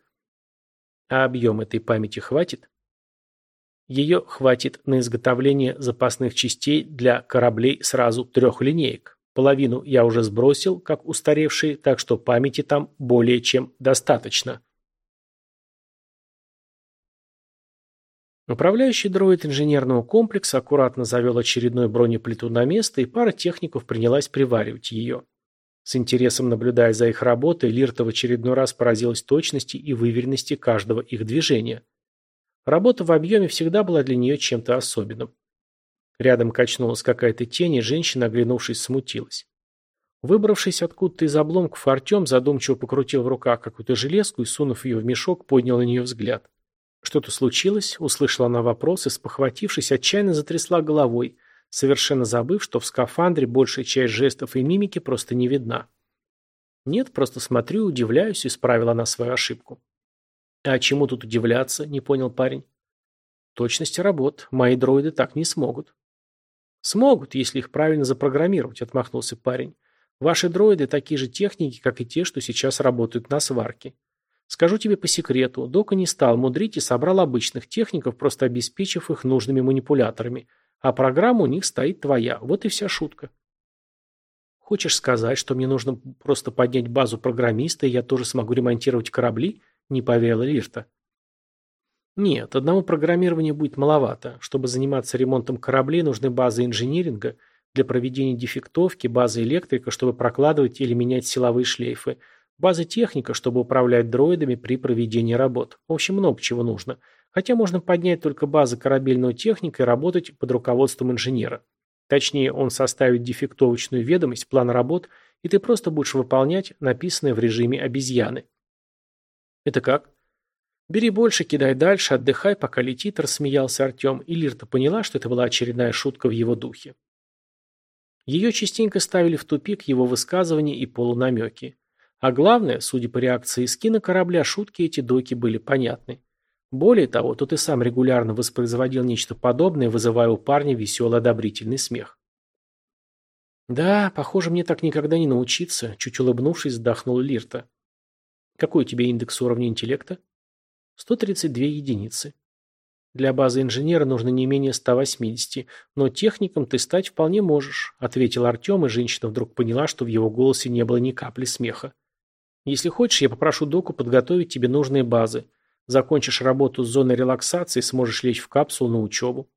«А объем этой памяти хватит?» Ее хватит на изготовление запасных частей для кораблей сразу трех линеек. Половину я уже сбросил, как устаревшие, так что памяти там более чем достаточно. Управляющий дроид инженерного комплекса аккуратно завел очередную бронеплиту на место, и пара техников принялась приваривать ее. С интересом наблюдая за их работой, Лирта в очередной раз поразилась точности и выверенности каждого их движения. Работа в объеме всегда была для нее чем-то особенным. Рядом качнулась какая-то тень, и женщина, оглянувшись, смутилась. Выбравшись откуда-то из обломков, Артем задумчиво покрутил в руках какую-то железку и, сунув ее в мешок, поднял на нее взгляд. Что-то случилось, услышала она вопрос и, спохватившись, отчаянно затрясла головой, совершенно забыв, что в скафандре большая часть жестов и мимики просто не видна. «Нет, просто смотрю, удивляюсь», — исправила она свою ошибку. «А чему тут удивляться?» – не понял парень. «Точности работ. Мои дроиды так не смогут». «Смогут, если их правильно запрограммировать», – отмахнулся парень. «Ваши дроиды такие же техники, как и те, что сейчас работают на сварке. Скажу тебе по секрету, Дока не стал мудрить и собрал обычных техников, просто обеспечив их нужными манипуляторами. А программа у них стоит твоя. Вот и вся шутка. Хочешь сказать, что мне нужно просто поднять базу программиста, и я тоже смогу ремонтировать корабли? Не поверила Лирта. Нет, одного программирования будет маловато. Чтобы заниматься ремонтом кораблей, нужны базы инжиниринга, для проведения дефектовки, база электрика, чтобы прокладывать или менять силовые шлейфы – База техника, чтобы управлять дроидами при проведении работ. В общем, много чего нужно. Хотя можно поднять только базы корабельного техника и работать под руководством инженера. Точнее, он составит дефектовочную ведомость, план работ, и ты просто будешь выполнять написанное в режиме обезьяны. Это как? Бери больше, кидай дальше, отдыхай, пока летит, рассмеялся Артем, и Лирта поняла, что это была очередная шутка в его духе. Ее частенько ставили в тупик его высказывания и полунамеки. А главное, судя по реакции скина корабля, шутки эти доки были понятны. Более того, тот и сам регулярно воспроизводил нечто подобное, вызывая у парня веселый одобрительный смех. «Да, похоже, мне так никогда не научиться», – чуть улыбнувшись, вздохнул Лирта. «Какой у тебя индекс уровня интеллекта?» «132 единицы. Для базы инженера нужно не менее 180, но техником ты стать вполне можешь», – ответил Артем, и женщина вдруг поняла, что в его голосе не было ни капли смеха. Если хочешь, я попрошу доку подготовить тебе нужные базы. Закончишь работу с зоной релаксации, сможешь лечь в капсулу на учебу.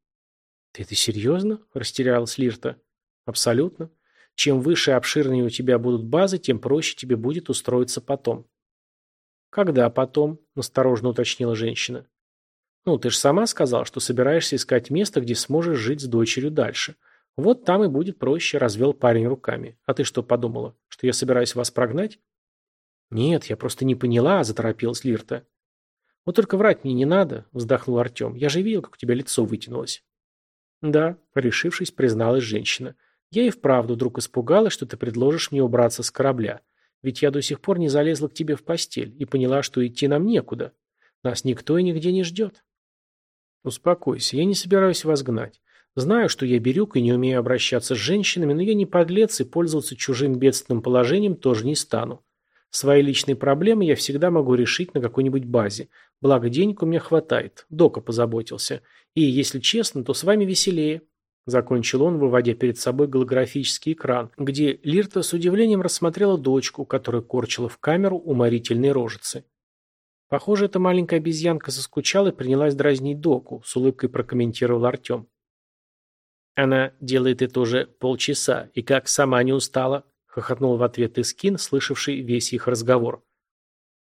Ты это серьезно? Растерялась Лирта. Абсолютно. Чем выше и обширнее у тебя будут базы, тем проще тебе будет устроиться потом. Когда потом? Насторожно уточнила женщина. Ну, ты же сама сказал, что собираешься искать место, где сможешь жить с дочерью дальше. Вот там и будет проще, развел парень руками. А ты что подумала, что я собираюсь вас прогнать? «Нет, я просто не поняла», – заторопилась Лирта. «Вот только врать мне не надо», – вздохнул Артем. «Я же видел, как у тебя лицо вытянулось». «Да», – решившись, призналась женщина. «Я и вправду вдруг испугалась, что ты предложишь мне убраться с корабля. Ведь я до сих пор не залезла к тебе в постель и поняла, что идти нам некуда. Нас никто и нигде не ждет». «Успокойся, я не собираюсь вас гнать. Знаю, что я берюк и не умею обращаться с женщинами, но я не подлец и пользоваться чужим бедственным положением тоже не стану. Свои личные проблемы я всегда могу решить на какой-нибудь базе. Благо денег у меня хватает. Дока позаботился. И, если честно, то с вами веселее. Закончил он, выводя перед собой голографический экран, где Лирта с удивлением рассмотрела дочку, которая корчила в камеру уморительные рожицы. Похоже, эта маленькая обезьянка заскучала и принялась дразнить доку, с улыбкой прокомментировал Артем. Она делает это уже полчаса, и как сама не устала, хохотнул в ответ Искин, слышавший весь их разговор.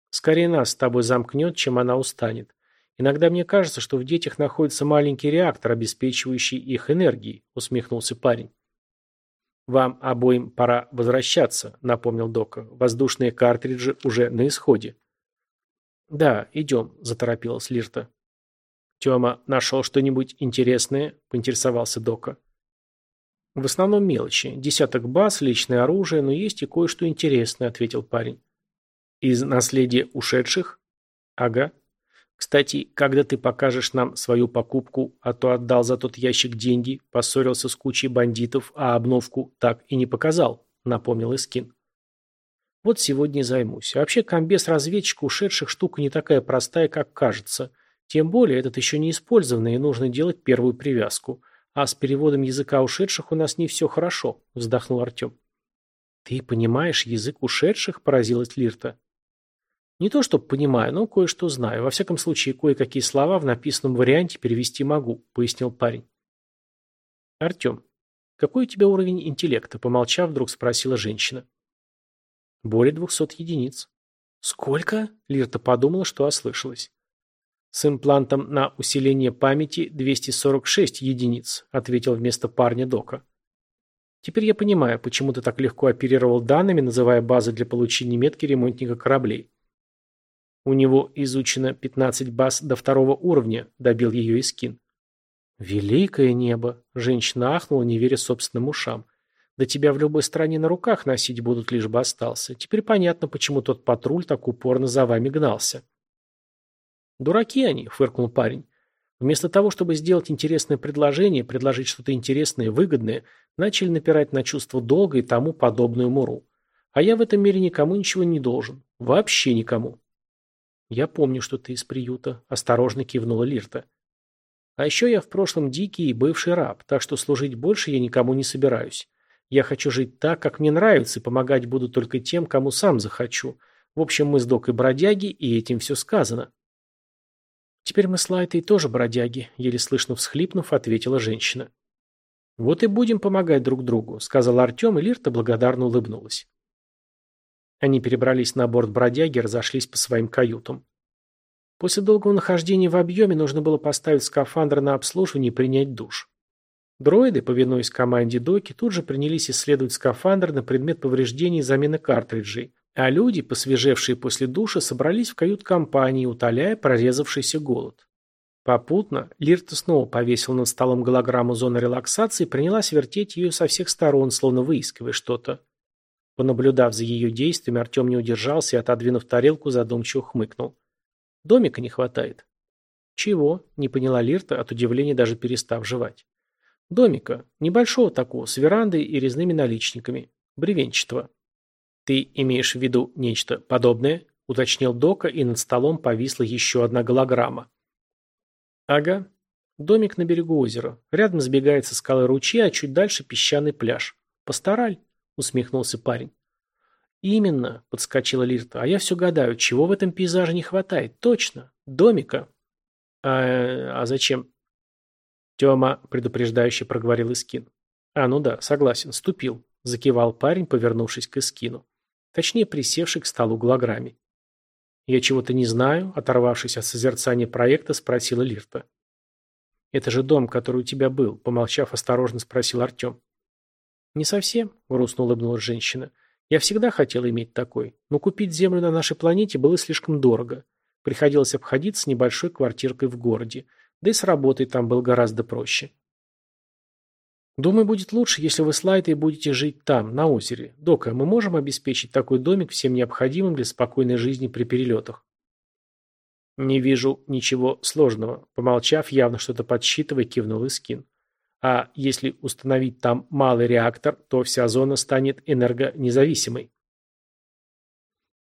«Скорее нас с тобой замкнет, чем она устанет. Иногда мне кажется, что в детях находится маленький реактор, обеспечивающий их энергией», — усмехнулся парень. «Вам обоим пора возвращаться», — напомнил Дока. «Воздушные картриджи уже на исходе». «Да, идем», — заторопилась Лирта. «Тема нашел что-нибудь интересное?» — поинтересовался Дока. В основном мелочи. Десяток баз, личное оружие, но есть и кое-что интересное, ответил парень. Из наследия ушедших? Ага. Кстати, когда ты покажешь нам свою покупку, а то отдал за тот ящик деньги, поссорился с кучей бандитов, а обновку так и не показал, напомнил Искин. Вот сегодня и займусь. Вообще комбез разведчика ушедших штука не такая простая, как кажется. Тем более этот еще не использованный, и нужно делать первую привязку – а с переводом языка ушедших у нас не все хорошо, вздохнул Артем. Ты понимаешь язык ушедших? Поразилась Лирта. Не то, что понимаю, но кое-что знаю. Во всяком случае, кое-какие слова в написанном варианте перевести могу, пояснил парень. Артем, какой у тебя уровень интеллекта? Помолчав, вдруг спросила женщина. Более двухсот единиц. Сколько? Лирта подумала, что ослышалась. «С имплантом на усиление памяти 246 единиц», ответил вместо парня Дока. «Теперь я понимаю, почему ты так легко оперировал данными, называя базы для получения метки ремонтника кораблей». «У него изучено 15 баз до второго уровня», добил ее Искин. «Великое небо!» – женщина ахнула, не веря собственным ушам. «Да тебя в любой стране на руках носить будут, лишь бы остался. Теперь понятно, почему тот патруль так упорно за вами гнался». «Дураки они», — фыркнул парень. Вместо того, чтобы сделать интересное предложение, предложить что-то интересное и выгодное, начали напирать на чувство долга и тому подобную муру. А я в этом мире никому ничего не должен. Вообще никому. «Я помню, что ты из приюта», – осторожно кивнула Лирта. «А еще я в прошлом дикий и бывший раб, так что служить больше я никому не собираюсь. Я хочу жить так, как мне нравится, и помогать буду только тем, кому сам захочу. В общем, мы с Докой бродяги, и этим все сказано». «Теперь мы с Лайтой тоже бродяги», – еле слышно всхлипнув, ответила женщина. «Вот и будем помогать друг другу», – сказал Артем, и Лирта благодарно улыбнулась. Они перебрались на борт бродяги и разошлись по своим каютам. После долгого нахождения в объеме нужно было поставить скафандр на обслуживание и принять душ. Дроиды, повинуясь команде Доки, тут же принялись исследовать скафандр на предмет повреждений и замены картриджей, а люди, посвежевшие после душа, собрались в кают-компании, утоляя прорезавшийся голод. Попутно Лирта снова повесил над столом голограмму зоны релаксации и принялась вертеть ее со всех сторон, словно выискивая что-то. Понаблюдав за ее действиями, Артем не удержался и, отодвинув тарелку, задумчиво хмыкнул. «Домика не хватает». «Чего?» – не поняла Лирта, от удивления даже перестав жевать. «Домика. Небольшого такого, с верандой и резными наличниками. Бревенчатого». «Ты имеешь в виду нечто подобное?» – уточнил Дока, и над столом повисла еще одна голограмма. «Ага. Домик на берегу озера. Рядом сбегается скалы ручья, а чуть дальше песчаный пляж. Постараль?» – усмехнулся парень. «Именно», – подскочила Лирта. «А я все гадаю, чего в этом пейзаже не хватает? Точно. Домика». «А, а зачем?» Тёма предупреждающе проговорил Искин. «А, ну да, согласен, ступил», – закивал парень, повернувшись к Искину. Точнее, присевший к столу голограмме. «Я чего-то не знаю», – оторвавшись от созерцания проекта, спросила Лирта. «Это же дом, который у тебя был», – помолчав, осторожно спросил Артем. «Не совсем», – грустно улыбнулась женщина. «Я всегда хотела иметь такой, но купить землю на нашей планете было слишком дорого. Приходилось обходиться небольшой квартиркой в городе, да и с работой там было гораздо проще». «Думаю, будет лучше, если вы с Лайтой будете жить там, на озере. Дока, мы можем обеспечить такой домик всем необходимым для спокойной жизни при перелетах?» «Не вижу ничего сложного», – помолчав, явно что-то подсчитывая, кивнул Искин. «А если установить там малый реактор, то вся зона станет энергонезависимой».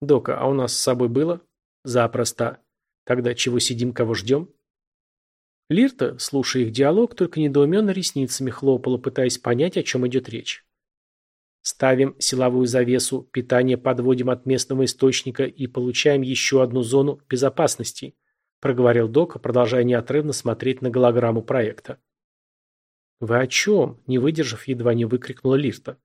«Дока, а у нас с собой было?» «Запросто. Тогда чего сидим, кого ждем?» Лирта, слушая их диалог, только недоуменно ресницами хлопала, пытаясь понять, о чем идет речь. Ставим силовую завесу, питание подводим от местного источника и получаем еще одну зону безопасности, проговорил Дока, продолжая неотрывно смотреть на голограмму проекта. «Вы о чем?» – не выдержав, едва не выкрикнула Лирта.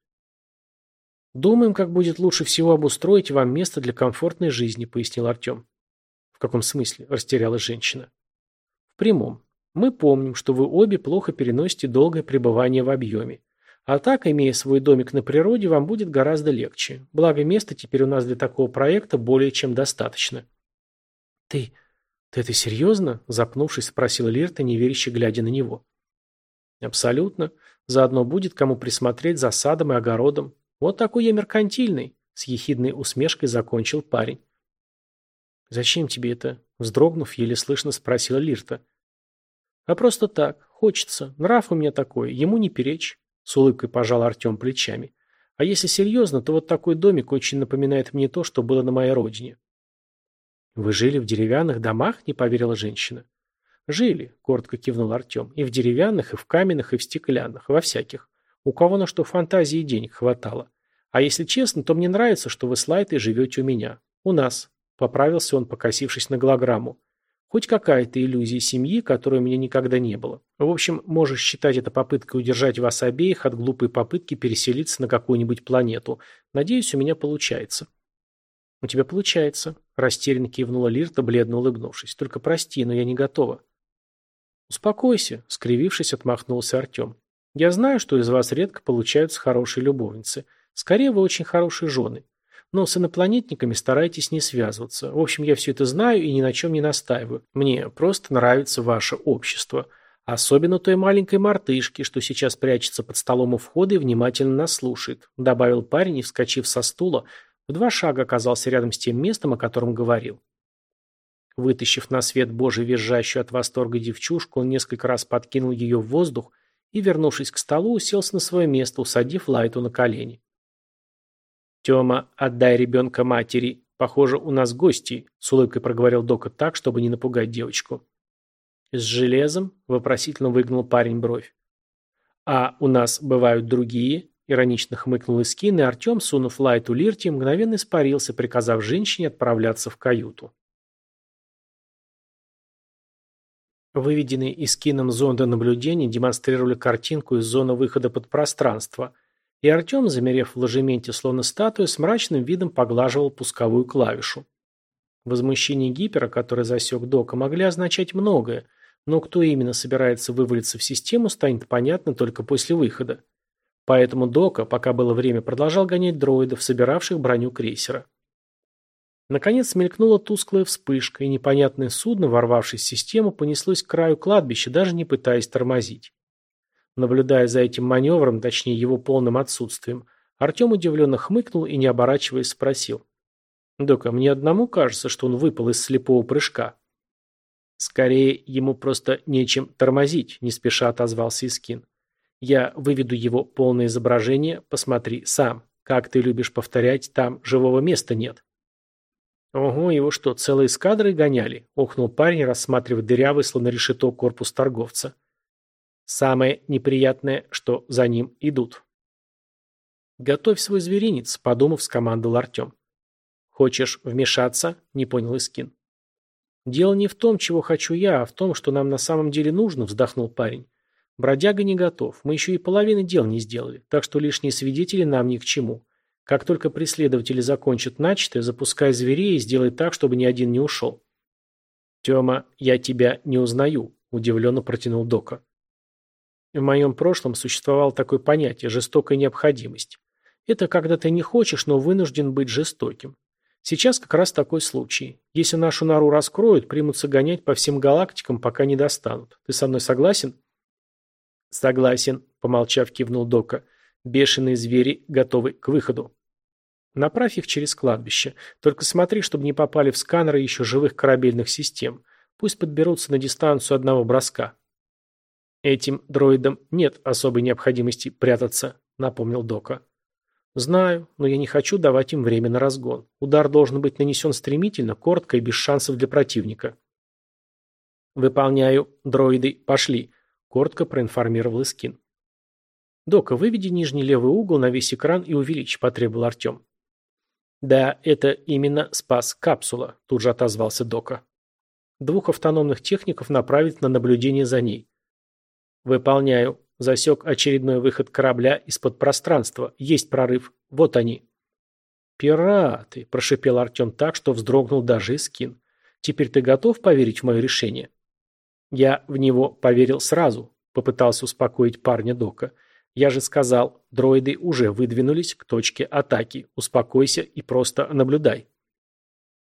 «Думаем, как будет лучше всего обустроить вам место для комфортной жизни», – пояснил Артем. «В каком смысле?» – растерялась женщина. «В прямом. Мы помним, что вы обе плохо переносите долгое пребывание в объеме. А так, имея свой домик на природе, вам будет гораздо легче. Благо, места теперь у нас для такого проекта более чем достаточно. Ты... ты это серьезно? Запнувшись, спросила Лирта, неверяще глядя на него. Абсолютно. Заодно будет кому присмотреть за садом и огородом. Вот такой я меркантильный, с ехидной усмешкой закончил парень. «Зачем тебе это?» Вздрогнув, еле слышно спросила Лирта. А просто так, хочется. Нрав у меня такой, ему не перечь. С улыбкой пожал Артем плечами. А если серьезно, то вот такой домик очень напоминает мне то, что было на моей родине. Вы жили в деревянных домах? Не поверила женщина. Жили, коротко кивнул Артем. И в деревянных, и в каменных, и в стеклянных, во всяких. У кого на что фантазии и денег хватало. А если честно, то мне нравится, что вы с Лайтой живете у меня. У нас. Поправился он, покосившись на голограмму. Хоть какая-то иллюзия семьи, которой у меня никогда не было. В общем, можешь считать это попыткой удержать вас обеих от глупой попытки переселиться на какую-нибудь планету. Надеюсь, у меня получается. У тебя получается, растерянно кивнула Лирта, бледно улыбнувшись. Только прости, но я не готова. Успокойся, скривившись, отмахнулся Артем. Я знаю, что из вас редко получаются хорошие любовницы. Скорее, вы очень хорошие жены. Но с инопланетниками старайтесь не связываться. В общем, я все это знаю и ни на чем не настаиваю. Мне просто нравится ваше общество. Особенно той маленькой мартышки, что сейчас прячется под столом у входа и внимательно нас слушает», добавил парень и, вскочив со стула, в два шага оказался рядом с тем местом, о котором говорил. Вытащив на свет Божий визжащую от восторга девчушку, он несколько раз подкинул ее в воздух и, вернувшись к столу, уселся на свое место, усадив Лайту на колени. «Тема, отдай ребенка матери», Похоже, у нас гости», — с улыбкой проговорил Дока так, чтобы не напугать девочку. «С железом?» — вопросительно выгнул парень бровь. «А у нас бывают другие?» — иронично хмыкнул Искин, и Артем, сунув лайту Лирти, мгновенно испарился, приказав женщине отправляться в каюту. Выведенные Искином зонды наблюдения демонстрировали картинку из зоны выхода под пространство, и Артем, замерев в ложементе словно статуя, с мрачным видом поглаживал пусковую клавишу. Возмущение гипера, который засек Дока, могли означать многое, но кто именно собирается вывалиться в систему, станет понятно только после выхода. Поэтому Дока, пока было время, продолжал гонять дроидов, собиравших броню крейсера. Наконец мелькнула тусклая вспышка, и непонятное судно, ворвавшись в систему, понеслось к краю кладбища, даже не пытаясь тормозить. Наблюдая за этим маневром, точнее его полным отсутствием, Артем удивленно хмыкнул и, не оборачиваясь, спросил. «Дока, мне одному кажется, что он выпал из слепого прыжка». «Скорее, ему просто нечем тормозить», – не спеша отозвался Искин. «Я выведу его полное изображение, посмотри сам. Как ты любишь повторять, там живого места нет». «Ого, его что, целые эскадры гоняли?» – охнул парень, рассматривая дырявый, словно решето корпус торговца. Самое неприятное, что за ним идут. «Готовь свой зверинец», — подумав, скомандовал Артем. «Хочешь вмешаться?» — не понял Искин. «Дело не в том, чего хочу я, а в том, что нам на самом деле нужно», — вздохнул парень. «Бродяга не готов. Мы еще и половины дел не сделали, так что лишние свидетели нам ни к чему. Как только преследователи закончат начатое, запускай зверей и сделай так, чтобы ни один не ушел». «Тема, я тебя не узнаю», — удивленно протянул Дока. В моем прошлом существовало такое понятие – жестокая необходимость. Это когда ты не хочешь, но вынужден быть жестоким. Сейчас как раз такой случай. Если нашу нору раскроют, примутся гонять по всем галактикам, пока не достанут. Ты со мной согласен? Согласен, помолчав, кивнул Дока. Бешеные звери готовы к выходу. Направь их через кладбище. Только смотри, чтобы не попали в сканеры еще живых корабельных систем. Пусть подберутся на дистанцию одного броска. «Этим дроидам нет особой необходимости прятаться», — напомнил Дока. «Знаю, но я не хочу давать им время на разгон. Удар должен быть нанесен стремительно, коротко и без шансов для противника». «Выполняю. Дроиды пошли», — коротко проинформировал Искин. «Дока, выведи нижний левый угол на весь экран и увеличь», — потребовал Артем. «Да, это именно спас капсула», — тут же отозвался Дока. «Двух автономных техников направить на наблюдение за ней. «Выполняю. Засек очередной выход корабля из-под пространства. Есть прорыв. Вот они». «Пираты!» – прошипел Артем так, что вздрогнул даже Искин. «Теперь ты готов поверить в мое решение?» «Я в него поверил сразу», – попытался успокоить парня Дока. «Я же сказал, дроиды уже выдвинулись к точке атаки. Успокойся и просто наблюдай».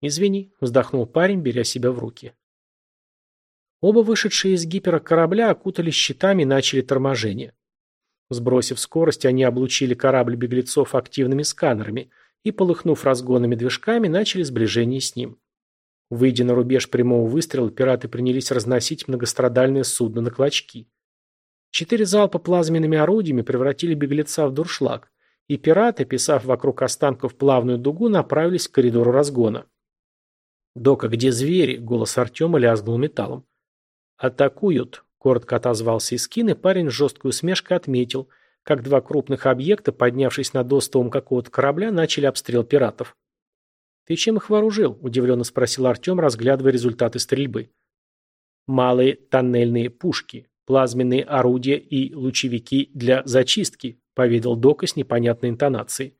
«Извини», – вздохнул парень, беря себя в руки. Оба вышедшие из гипера корабля окутались щитами и начали торможение. Сбросив скорость, они облучили корабль беглецов активными сканерами и, полыхнув разгонными движками, начали сближение с ним. Выйдя на рубеж прямого выстрела, пираты принялись разносить многострадальное судно на клочки. Четыре залпа плазменными орудиями превратили беглеца в дуршлаг, и пираты, писав вокруг останков плавную дугу, направились к коридору разгона. «Дока, где звери?» — голос Артема лязгнул металлом. «Атакуют», – коротко отозвался Искин, и парень с жесткой усмешкой отметил, как два крупных объекта, поднявшись над островом какого-то корабля, начали обстрел пиратов. «Ты чем их вооружил?» – удивленно спросил Артем, разглядывая результаты стрельбы. «Малые тоннельные пушки, плазменные орудия и лучевики для зачистки», – поведал Дока с непонятной интонацией.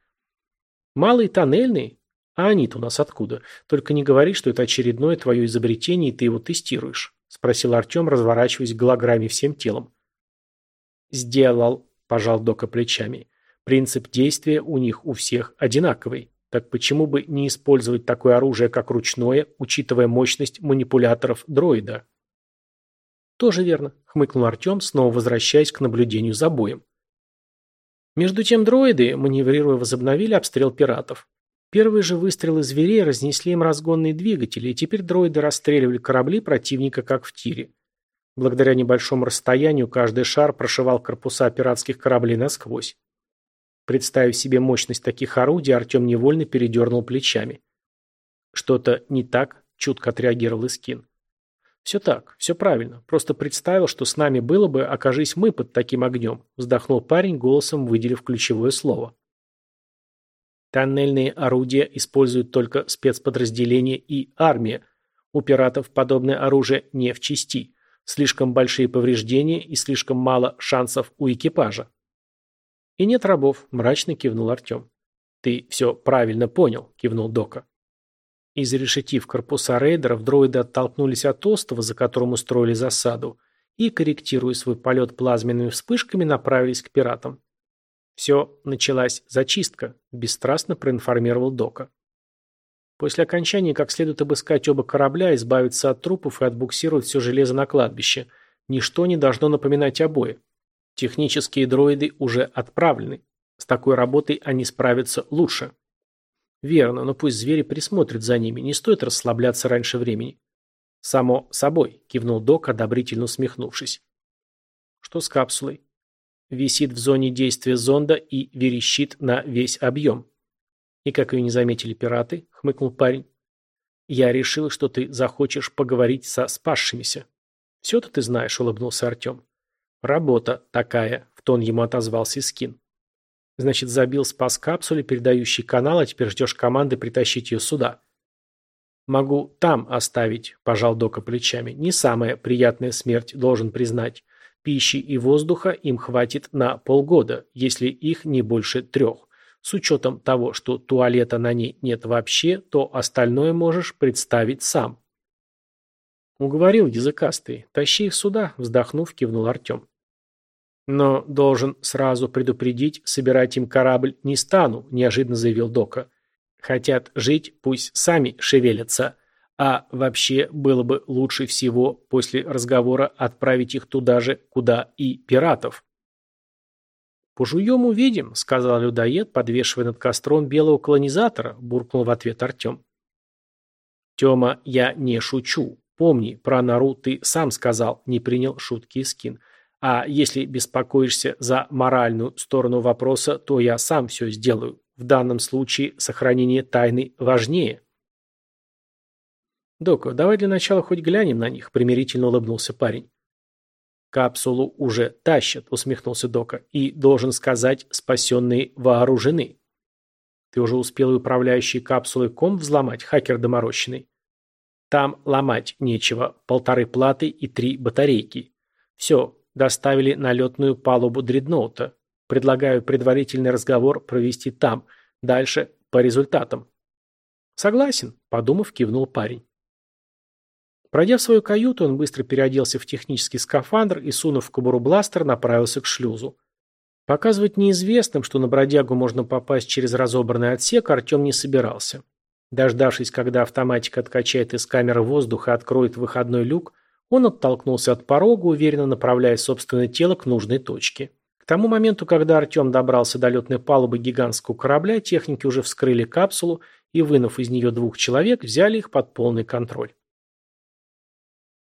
«Малые тоннельные? А они-то у нас откуда? Только не говори, что это очередное твое изобретение, и ты его тестируешь» спросил Артем, разворачиваясь к голограмме всем телом. «Сделал», – пожал Дока плечами. «Принцип действия у них у всех одинаковый. Так почему бы не использовать такое оружие, как ручное, учитывая мощность манипуляторов дроида?» «Тоже верно», – хмыкнул Артем, снова возвращаясь к наблюдению за боем. Между тем дроиды, маневрируя, возобновили обстрел пиратов. Первые же выстрелы зверей разнесли им разгонные двигатели, и теперь дроиды расстреливали корабли противника как в тире. Благодаря небольшому расстоянию каждый шар прошивал корпуса пиратских кораблей насквозь. Представив себе мощность таких орудий, Артем невольно передернул плечами. Что-то не так, чутко отреагировал Искин. Все так, все правильно. Просто представил, что с нами было бы, окажись мы под таким огнем, вздохнул парень, голосом выделив ключевое слово. Тоннельные орудия используют только спецподразделения и армия. У пиратов подобное оружие не в чести. Слишком большие повреждения и слишком мало шансов у экипажа. И нет рабов, мрачно кивнул Артем. Ты все правильно понял, кивнул Дока. Изрешетив корпуса рейдеров, дроиды оттолкнулись от острова, за которым устроили засаду, и, корректируя свой полет плазменными вспышками, направились к пиратам. «Все, началась зачистка», – бесстрастно проинформировал Дока. После окончания как следует обыскать оба корабля, избавиться от трупов и отбуксировать все железо на кладбище. Ничто не должно напоминать обои. Технические дроиды уже отправлены. С такой работой они справятся лучше. Верно, но пусть звери присмотрят за ними, не стоит расслабляться раньше времени. Само собой, кивнул док, одобрительно усмехнувшись. Что с капсулой? Висит в зоне действия зонда и верещит на весь объем. И как ее не заметили пираты, хмыкнул парень. Я решил, что ты захочешь поговорить со спасшимися. Все-то ты знаешь, улыбнулся Артем. Работа такая, в тон ему отозвался Скин. Значит, забил спас капсуле, передающий канал, а теперь ждешь команды притащить ее сюда. Могу там оставить, пожал Дока плечами. Не самая приятная смерть, должен признать. Пищи и воздуха им хватит на полгода, если их не больше трех. С учетом того, что туалета на ней нет вообще, то остальное можешь представить сам. Уговорил языкастый. Тащи их сюда, вздохнув, кивнул Артем. Но должен сразу предупредить, собирать им корабль не стану, неожиданно заявил Дока. Хотят жить, пусть сами шевелятся. А вообще было бы лучше всего после разговора отправить их туда же, куда и пиратов. «Пожуем увидим», — сказал людоед, подвешивая над костром белого колонизатора, буркнул в ответ Артем. «Тема, я не шучу. Помни, про нору ты сам сказал», — не принял шутки Скин. А если беспокоишься за моральную сторону вопроса, то я сам все сделаю. В данном случае сохранение тайны важнее. Дока, давай для начала хоть глянем на них, примирительно улыбнулся парень. Капсулу уже тащат, усмехнулся Дока, и, должен сказать, спасенные вооружены. Ты уже успел управляющий капсулой ком взломать, хакер доморощенный? Там ломать нечего, полторы платы и три батарейки. Все, доставили на летную палубу дредноута. Предлагаю предварительный разговор провести там. Дальше по результатам. Согласен, подумав, кивнул парень. Пройдя в свою каюту, он быстро переоделся в технический скафандр и, сунув в кобуру бластер, направился к шлюзу. Показывать неизвестным, что на бродягу можно попасть через разобранный отсек, Артем не собирался. Дождавшись, когда автоматика откачает из камеры воздух и откроет выходной люк, он оттолкнулся от порога, уверенно направляя собственное тело к нужной точке. К тому моменту, когда Артем добрался до летной палубы гигантского корабля, техники уже вскрыли капсулу и, вынув из нее двух человек, взяли их под полный контроль.